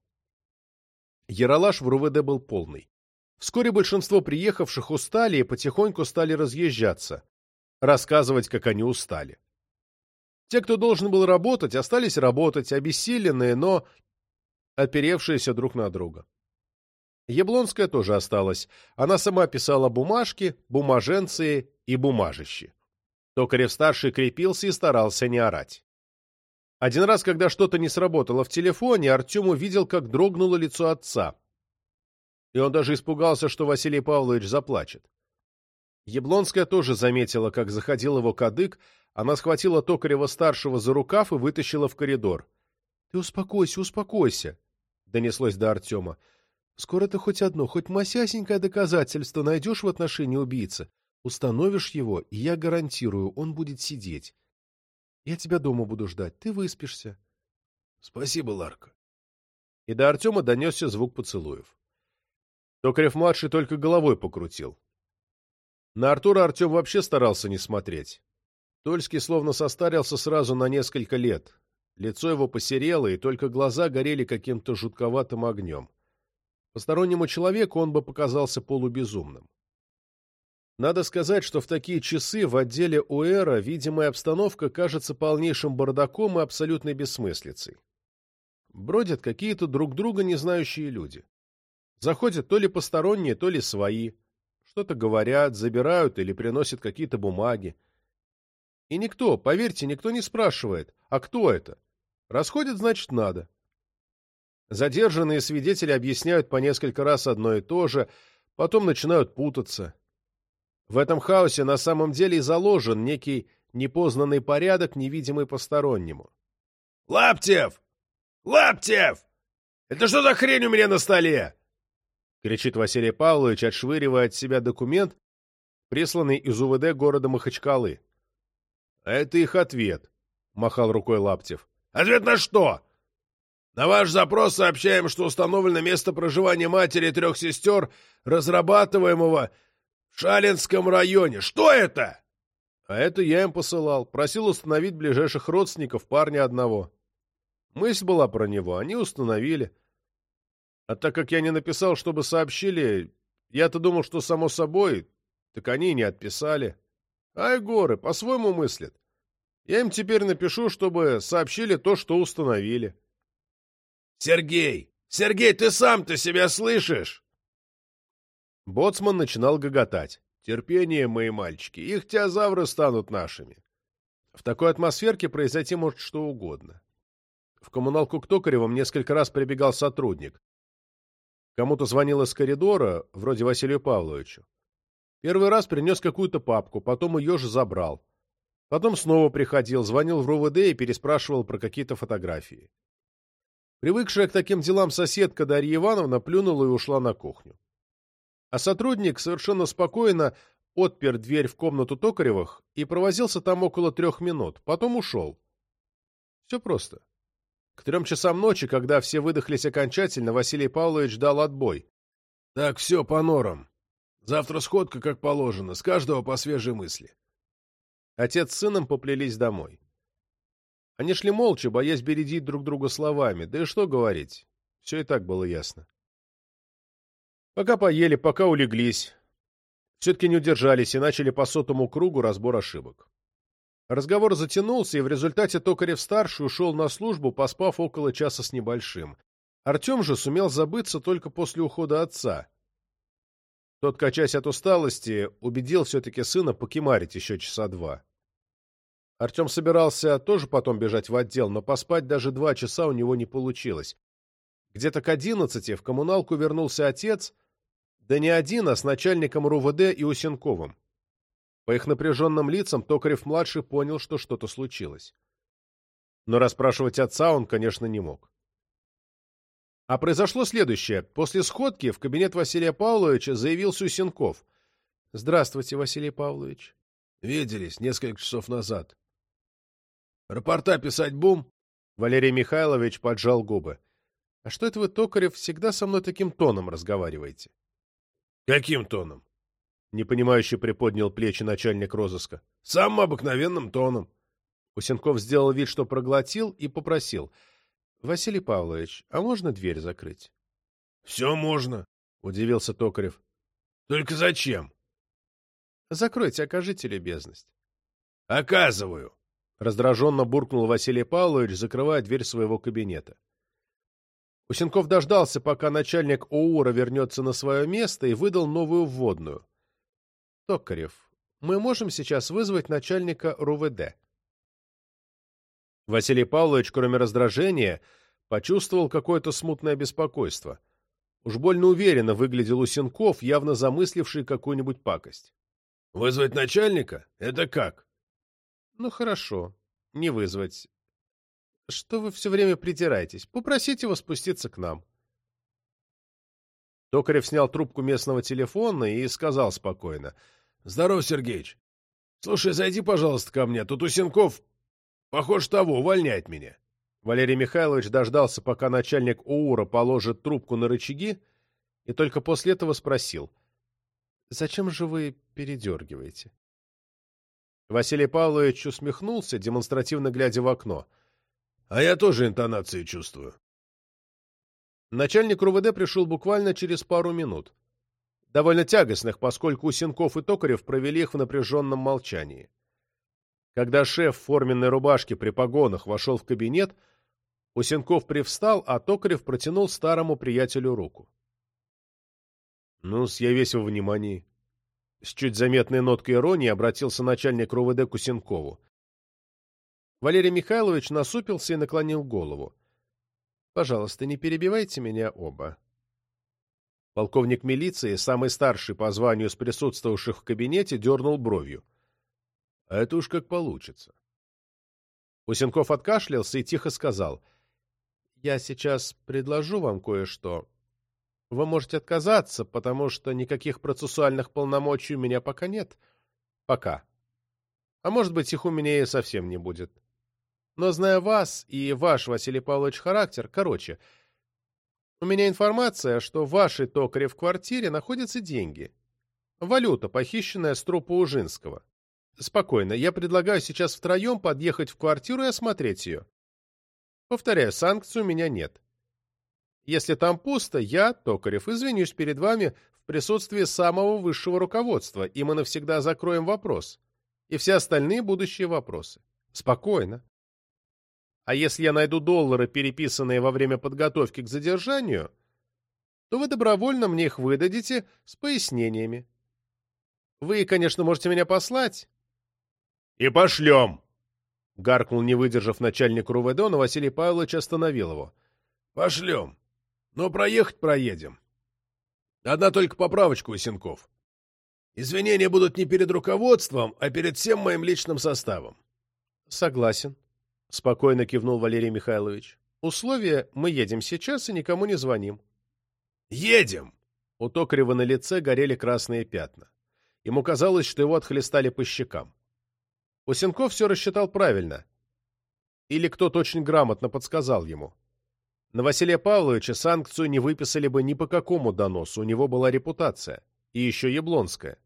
Яралаш в РУВД был полный. Вскоре большинство приехавших устали и потихоньку стали разъезжаться, рассказывать, как они устали. Те, кто должен был работать, остались работать, обессиленные, но оперевшиеся друг на друга. Яблонская тоже осталась. Она сама писала бумажки, бумаженцы и бумажищи. Токарев-старший крепился и старался не орать. Один раз, когда что-то не сработало в телефоне, Артем увидел, как дрогнуло лицо отца. И он даже испугался, что Василий Павлович заплачет. Яблонская тоже заметила, как заходил его кадык, она схватила Токарева-старшего за рукав и вытащила в коридор. — Ты успокойся, успокойся, — донеслось до Артема. — Скоро ты хоть одно, хоть масясенькое доказательство найдешь в отношении убийцы. Установишь его, и я гарантирую, он будет сидеть. Я тебя дома буду ждать. Ты выспишься. — Спасибо, Ларка. И до Артема донесся звук поцелуев. Токарев-младший только головой покрутил. На Артура Артем вообще старался не смотреть. Тольский словно состарился сразу на несколько лет. Лицо его посерело, и только глаза горели каким-то жутковатым огнем. Постороннему человеку он бы показался полубезумным. Надо сказать, что в такие часы в отделе УЭРа видимая обстановка кажется полнейшим бардаком и абсолютной бессмыслицей. Бродят какие-то друг друга не знающие люди. Заходят то ли посторонние, то ли свои. Что-то говорят, забирают или приносят какие-то бумаги. И никто, поверьте, никто не спрашивает, а кто это? Расходят, значит, надо. Задержанные свидетели объясняют по несколько раз одно и то же, потом начинают путаться. В этом хаосе на самом деле и заложен некий непознанный порядок, невидимый постороннему. «Лаптев! Лаптев! Это что за хрень у меня на столе?» — кричит Василий Павлович, отшвыривая от себя документ, присланный из УВД города Махачкалы. «А это их ответ», — махал рукой Лаптев. «Ответ на что?» «На ваш запрос сообщаем, что установлено место проживания матери и трех сестер, разрабатываемого в Шалинском районе. Что это? А это я им посылал. Просил установить ближайших родственников парня одного. Мысль была про него, они установили. А так как я не написал, чтобы сообщили, я-то думал, что само собой, так они и не отписали. Ай, горы, по-своему мыслят. Я им теперь напишу, чтобы сообщили то, что установили. Сергей! Сергей, ты сам-то себя слышишь? Боцман начинал гоготать. «Терпение, мои мальчики, их теозавры станут нашими». В такой атмосферке произойти может что угодно. В коммуналку к Токаревым несколько раз прибегал сотрудник. Кому-то звонил из коридора, вроде Василию Павловичу. Первый раз принес какую-то папку, потом ее же забрал. Потом снова приходил, звонил в РУВД и переспрашивал про какие-то фотографии. Привыкшая к таким делам соседка Дарья Ивановна плюнула и ушла на кухню. А сотрудник совершенно спокойно отпер дверь в комнату Токаревых и провозился там около трех минут, потом ушел. Все просто. К трем часам ночи, когда все выдохлись окончательно, Василий Павлович дал отбой. — Так, все по норам. Завтра сходка, как положено, с каждого по свежей мысли. Отец с сыном поплелись домой. Они шли молча, боясь бередить друг друга словами, да и что говорить, все и так было ясно. Пока поели, пока улеглись, все-таки не удержались и начали по сотому кругу разбор ошибок. Разговор затянулся, и в результате Токарев-старший ушел на службу, поспав около часа с небольшим. Артем же сумел забыться только после ухода отца. Тот, качаясь от усталости, убедил все-таки сына покемарить еще часа два. Артем собирался тоже потом бежать в отдел, но поспать даже два часа у него не получилось. Где-то к одиннадцати в коммуналку вернулся отец, да не один, а с начальником РУВД и Усенковым. По их напряженным лицам Токарев-младший понял, что что-то случилось. Но расспрашивать отца он, конечно, не мог. А произошло следующее. После сходки в кабинет Василия Павловича заявился Усенков. «Здравствуйте, Василий Павлович». «Виделись несколько часов назад». «Рапорта писать бум?» Валерий Михайлович поджал губы. «А что это вы, Токарев, всегда со мной таким тоном разговариваете?» «Каким тоном?» Непонимающе приподнял плечи начальник розыска. «Самым обыкновенным тоном». Усенков сделал вид, что проглотил, и попросил. «Василий Павлович, а можно дверь закрыть?» «Все можно», — удивился Токарев. «Только зачем?» «Закройте, окажите любезность». «Оказываю», — раздраженно буркнул Василий Павлович, закрывая дверь своего кабинета. Усенков дождался, пока начальник ОУРа вернется на свое место, и выдал новую вводную. «Токарев, мы можем сейчас вызвать начальника РУВД?» Василий Павлович, кроме раздражения, почувствовал какое-то смутное беспокойство. Уж больно уверенно выглядел Усенков, явно замысливший какую-нибудь пакость. «Вызвать начальника? Это как?» «Ну хорошо, не вызвать. Что вы все время притираетесь? Попросите его спуститься к нам». Токарев снял трубку местного телефона и сказал спокойно. «Здорово, Сергеич. Слушай, зайди, пожалуйста, ко мне. Тут Усенков Похоже, того, увольняет меня. Валерий Михайлович дождался, пока начальник УУРа положит трубку на рычаги, и только после этого спросил. «Зачем же вы передергиваете?» Василий Павлович усмехнулся, демонстративно глядя в окно. «А я тоже интонации чувствую». Начальник РУВД пришел буквально через пару минут. Довольно тягостных, поскольку Усенков и Токарев провели их в напряженном молчании. Когда шеф в форменной рубашке при погонах вошел в кабинет, Усенков привстал, а Токарев протянул старому приятелю руку. ну я весь во внимании. С чуть заметной ноткой иронии обратился начальник РУВД к Усенкову. Валерий Михайлович насупился и наклонил голову. «Пожалуйста, не перебивайте меня оба». Полковник милиции, самый старший по званию из присутствовавших в кабинете, дернул бровью. А это уж как получится. Усенков откашлялся и тихо сказал. «Я сейчас предложу вам кое-что. Вы можете отказаться, потому что никаких процессуальных полномочий у меня пока нет. Пока. А может быть, их у меня и совсем не будет. Но зная вас и ваш, Василий Павлович, характер, короче, у меня информация, что в вашей токаре в квартире находятся деньги. Валюта, похищенная с трупа Ужинского. Спокойно. Я предлагаю сейчас втроем подъехать в квартиру и осмотреть ее. Повторяю, санкций у меня нет. Если там пусто, я, Токарев, извинюсь перед вами в присутствии самого высшего руководства, и мы навсегда закроем вопрос. И все остальные будущие вопросы. Спокойно. А если я найду доллары, переписанные во время подготовки к задержанию, то вы добровольно мне их выдадите с пояснениями. Вы, конечно, можете меня послать, «И пошлем!» — гаркнул, не выдержав начальник РУВД, но Василий Павлович остановил его. «Пошлем. Но проехать проедем. Одна только поправочка, Усенков. Извинения будут не перед руководством, а перед всем моим личным составом». «Согласен», — спокойно кивнул Валерий Михайлович. «Условие — мы едем сейчас и никому не звоним». «Едем!» У Токарева на лице горели красные пятна. Ему казалось, что его отхлестали по щекам. Усенков все рассчитал правильно. Или кто-то очень грамотно подсказал ему. На Василия Павловича санкцию не выписали бы ни по какому доносу, у него была репутация. И еще Яблонская.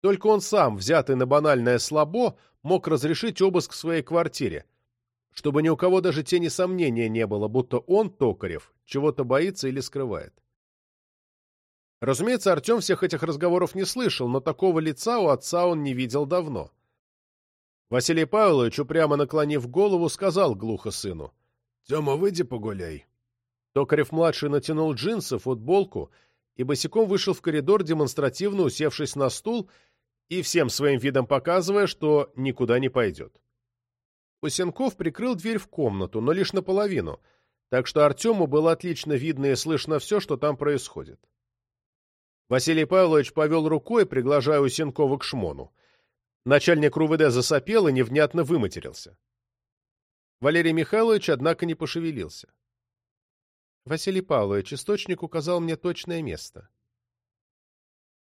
Только он сам, взятый на банальное слабо, мог разрешить обыск в своей квартире, чтобы ни у кого даже тени сомнения не было, будто он, Токарев, чего-то боится или скрывает. Разумеется, Артем всех этих разговоров не слышал, но такого лица у отца он не видел давно. Василий Павлович, упрямо наклонив голову, сказал глухо сыну. — Тема, выйди погуляй. Токарев-младший натянул джинсы, футболку и босиком вышел в коридор, демонстративно усевшись на стул и всем своим видом показывая, что никуда не пойдет. Усенков прикрыл дверь в комнату, но лишь наполовину, так что Артему было отлично видно и слышно все, что там происходит. Василий Павлович повел рукой, приглашая Усенкова к шмону. Начальник РУВД засопел и невнятно выматерился. Валерий Михайлович, однако, не пошевелился. Василий Павлович, источник указал мне точное место.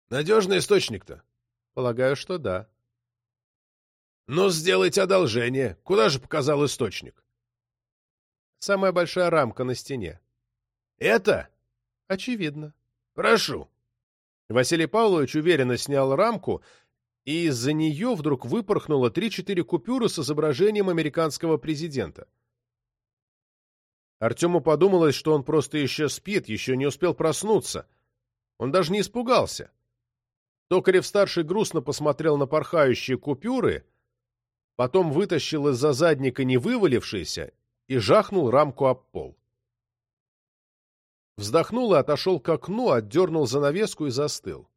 Надежный источник-то? Полагаю, что да. Ну, сделайте одолжение. Куда же показал источник? Самая большая рамка на стене. Это? Очевидно. Прошу. Василий Павлович уверенно снял рамку, и из-за нее вдруг выпорхнуло три-четыре купюры с изображением американского президента. Артему подумалось, что он просто еще спит, еще не успел проснуться. Он даже не испугался. Токарев-старший грустно посмотрел на порхающие купюры, потом вытащил из-за задника не вывалившийся и жахнул рамку об пол. Вздохнул и отошел к окну, отдернул занавеску и застыл.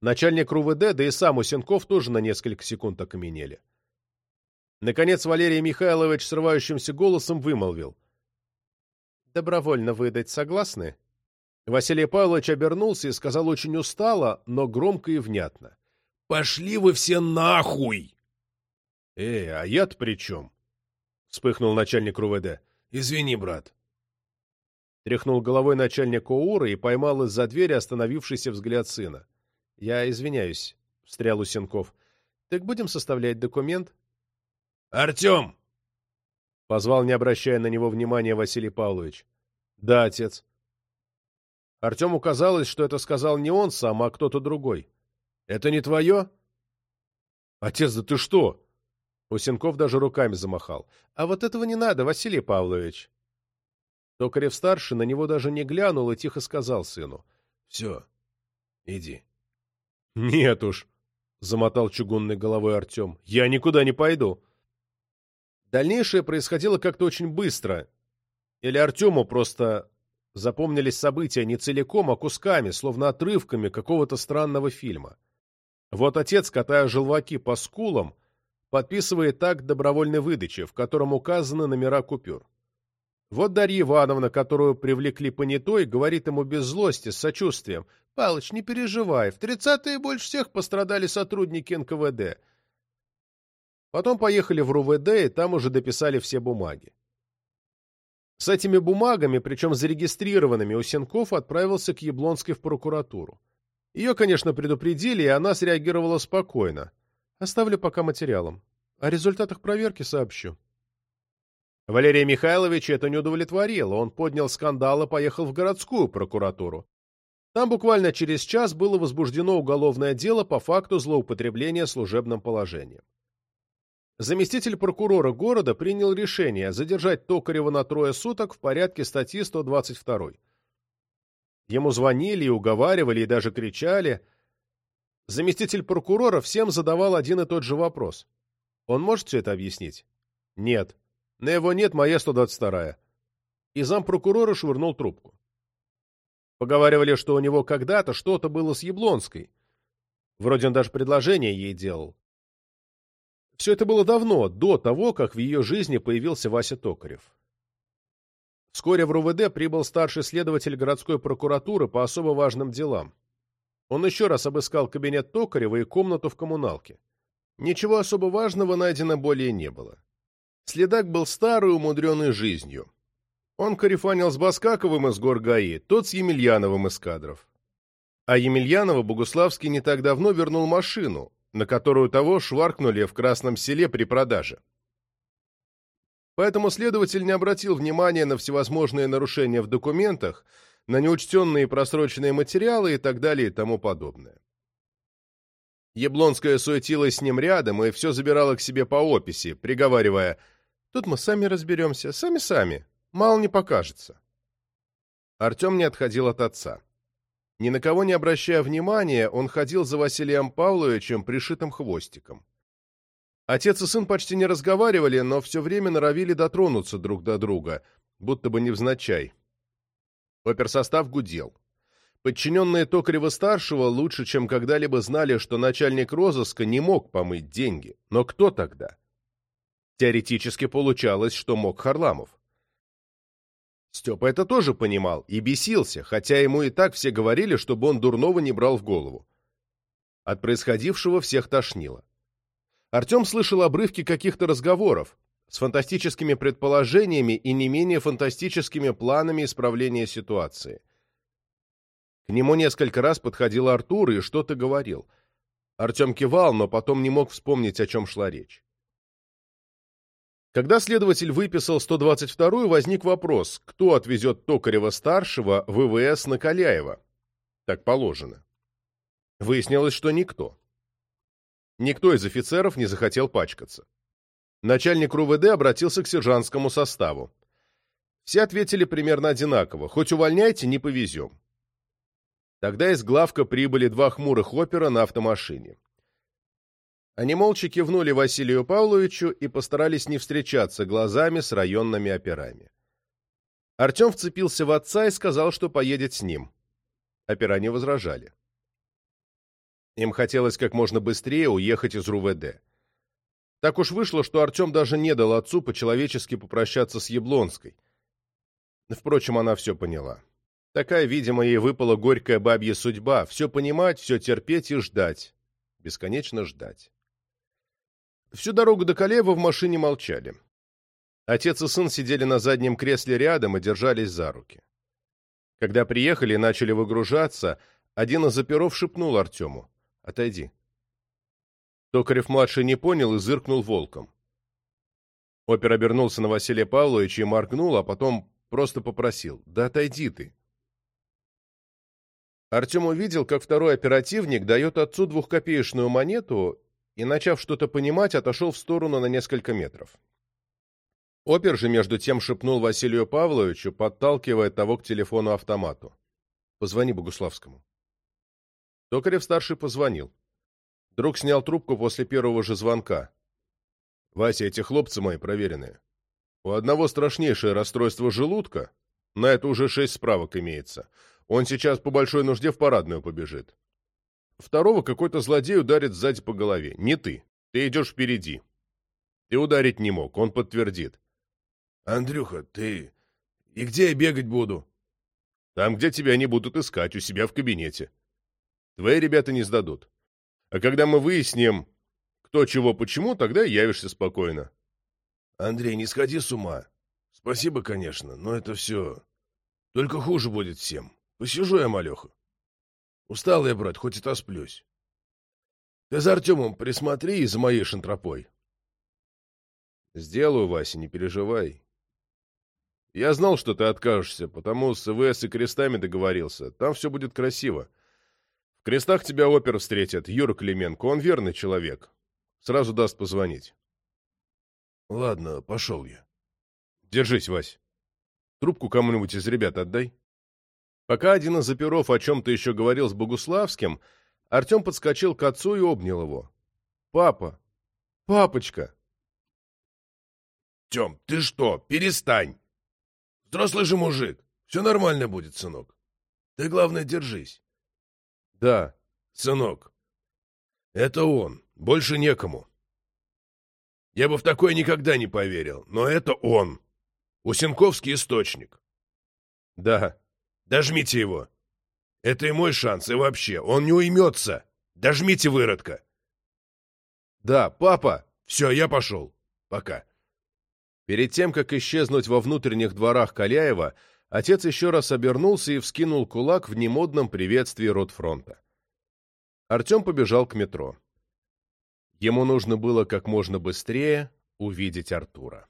Начальник РУВД, да и сам Усенков тоже на несколько секунд окаменели. Наконец Валерий Михайлович срывающимся голосом вымолвил. «Добровольно выдать согласны?» Василий Павлович обернулся и сказал очень устало, но громко и внятно. «Пошли вы все нахуй!» «Эй, а я-то при чем?» — вспыхнул начальник РУВД. «Извини, брат». Тряхнул головой начальник ОУРа и поймал из-за двери остановившийся взгляд сына. «Я извиняюсь», — встрял Усенков. «Так будем составлять документ?» «Артем!» — позвал, не обращая на него внимания, Василий Павлович. «Да, отец». Артему казалось, что это сказал не он сам, а кто-то другой. «Это не твое?» «Отец, да ты что?» Усенков даже руками замахал. «А вот этого не надо, Василий Павлович». Токарев-старший на него даже не глянул и тихо сказал сыну. «Все, иди». «Нет уж», — замотал чугунной головой Артем, — «я никуда не пойду». Дальнейшее происходило как-то очень быстро. Или Артему просто запомнились события не целиком, а кусками, словно отрывками какого-то странного фильма. Вот отец, катая желваки по скулам, подписывает акт добровольной выдачи, в котором указаны номера купюр. Вот Дарья Ивановна, которую привлекли понятой, говорит ему без злости, с сочувствием. «Палыч, не переживай, в тридцатые больше всех пострадали сотрудники НКВД. Потом поехали в РУВД, и там уже дописали все бумаги. С этими бумагами, причем зарегистрированными, Усенков отправился к Яблонской в прокуратуру. Ее, конечно, предупредили, и она среагировала спокойно. Оставлю пока материалом. О результатах проверки сообщу. Валерия Михайловича это не удовлетворило. Он поднял скандал и поехал в городскую прокуратуру. Там буквально через час было возбуждено уголовное дело по факту злоупотребления служебным положением заместитель прокурора города принял решение задержать Токарева на трое суток в порядке статьи 122. Ему звонили и уговаривали, и даже кричали. Заместитель прокурора всем задавал один и тот же вопрос. Он может все это объяснить? Нет. На его нет моя 122-я. И зампрокурора швырнул трубку. Поговаривали, что у него когда-то что-то было с Яблонской. Вроде он даже предложение ей делал. Все это было давно, до того, как в ее жизни появился Вася Токарев. Вскоре в РУВД прибыл старший следователь городской прокуратуры по особо важным делам. Он еще раз обыскал кабинет Токарева и комнату в коммуналке. Ничего особо важного найдено более не было. Следак был старый, умудренный жизнью. Он корефанил с Баскаковым из гор ГАИ, тот с Емельяновым из кадров. А Емельянова Богуславский не так давно вернул машину, на которую того шваркнули в Красном селе при продаже. Поэтому следователь не обратил внимания на всевозможные нарушения в документах, на неучтенные просроченные материалы и так далее и тому подобное. Яблонская суетилась с ним рядом и все забирала к себе по описи, приговаривая «Тут мы сами разберемся, сами-сами, мало не покажется». Артем не отходил от отца. Ни на кого не обращая внимания, он ходил за Василием Павловичем пришитым хвостиком. Отец и сын почти не разговаривали, но все время норовили дотронуться друг до друга, будто бы невзначай. Оперсостав гудел. Подчиненные Токарева-старшего лучше, чем когда-либо знали, что начальник розыска не мог помыть деньги. Но кто тогда? Теоретически получалось, что мог Харламов. Степа это тоже понимал и бесился, хотя ему и так все говорили, чтобы он дурного не брал в голову. От происходившего всех тошнило. Артем слышал обрывки каких-то разговоров с фантастическими предположениями и не менее фантастическими планами исправления ситуации. К нему несколько раз подходил Артур и что-то говорил. Артем кивал, но потом не мог вспомнить, о чем шла речь. Когда следователь выписал 122-ю, возник вопрос, кто отвезет Токарева-старшего в ВВС на Каляева. Так положено. Выяснилось, что никто. Никто из офицеров не захотел пачкаться. Начальник РУВД обратился к сержантскому составу. Все ответили примерно одинаково. Хоть увольняйте, не повезем. Тогда из главка прибыли два хмурых опера на автомашине. Они молча кивнули Василию Павловичу и постарались не встречаться глазами с районными операми. Артем вцепился в отца и сказал, что поедет с ним. Опера не возражали. Им хотелось как можно быстрее уехать из РУВД. Так уж вышло, что Артем даже не дал отцу по-человечески попрощаться с Яблонской. Впрочем, она все поняла. Такая, видимо, ей выпала горькая бабья судьба. Все понимать, все терпеть и ждать. Бесконечно ждать. Всю дорогу до Калеева в машине молчали. Отец и сын сидели на заднем кресле рядом и держались за руки. Когда приехали и начали выгружаться, один из оперов шепнул Артему. Отойди. Токарев-младший не понял и зыркнул волком. Опер обернулся на Василия Павловича и моргнул, а потом просто попросил. «Да отойди ты». Артем увидел, как второй оперативник дает отцу двухкопеечную монету и, начав что-то понимать, отошел в сторону на несколько метров. Опер же между тем шепнул Василию Павловичу, подталкивая того к телефону-автомату. «Позвони Богуславскому». Токарев-старший позвонил. Друг снял трубку после первого же звонка. «Вася, эти хлопцы мои проверенные. У одного страшнейшее расстройство желудка, на это уже шесть справок имеется. Он сейчас по большой нужде в парадную побежит. Второго какой-то злодей ударит сзади по голове. Не ты. Ты идешь впереди. Ты ударить не мог, он подтвердит. «Андрюха, ты... И где я бегать буду?» «Там, где тебя не будут искать, у себя в кабинете. Твои ребята не сдадут. А когда мы выясним, кто чего почему, тогда явишься спокойно. Андрей, не сходи с ума. Спасибо, конечно, но это все... Только хуже будет всем. Посижу я, малеха. Устал я, брат, хоть и тосплюсь. Ты за Артемом присмотри и за моей шантропой. Сделаю, Вася, не переживай. Я знал, что ты откажешься, потому с ВС и крестами договорился. Там все будет красиво крестах тебя опер встретит, Юра Клименко, он верный человек. Сразу даст позвонить. Ладно, пошел я. Держись, Вась. Трубку кому-нибудь из ребят отдай. Пока один из оперов о чем-то еще говорил с Богуславским, Артем подскочил к отцу и обнял его. «Папа! Папочка!» «Тем, ты что? Перестань! Взрослый же мужик! Все нормально будет, сынок. Ты, главное, держись. Да. Сынок. Это он. Больше некому. Я бы в такое никогда не поверил, но это он. Усенковский источник. Да. Дожмите его. Это и мой шанс, и вообще, он не уймется. Дожмите выродка. Да, папа. Все, я пошел. Пока. Перед тем, как исчезнуть во внутренних дворах Каляева, Отец еще раз обернулся и вскинул кулак в немодном приветствии ротфронта. Артем побежал к метро. Ему нужно было как можно быстрее увидеть Артура.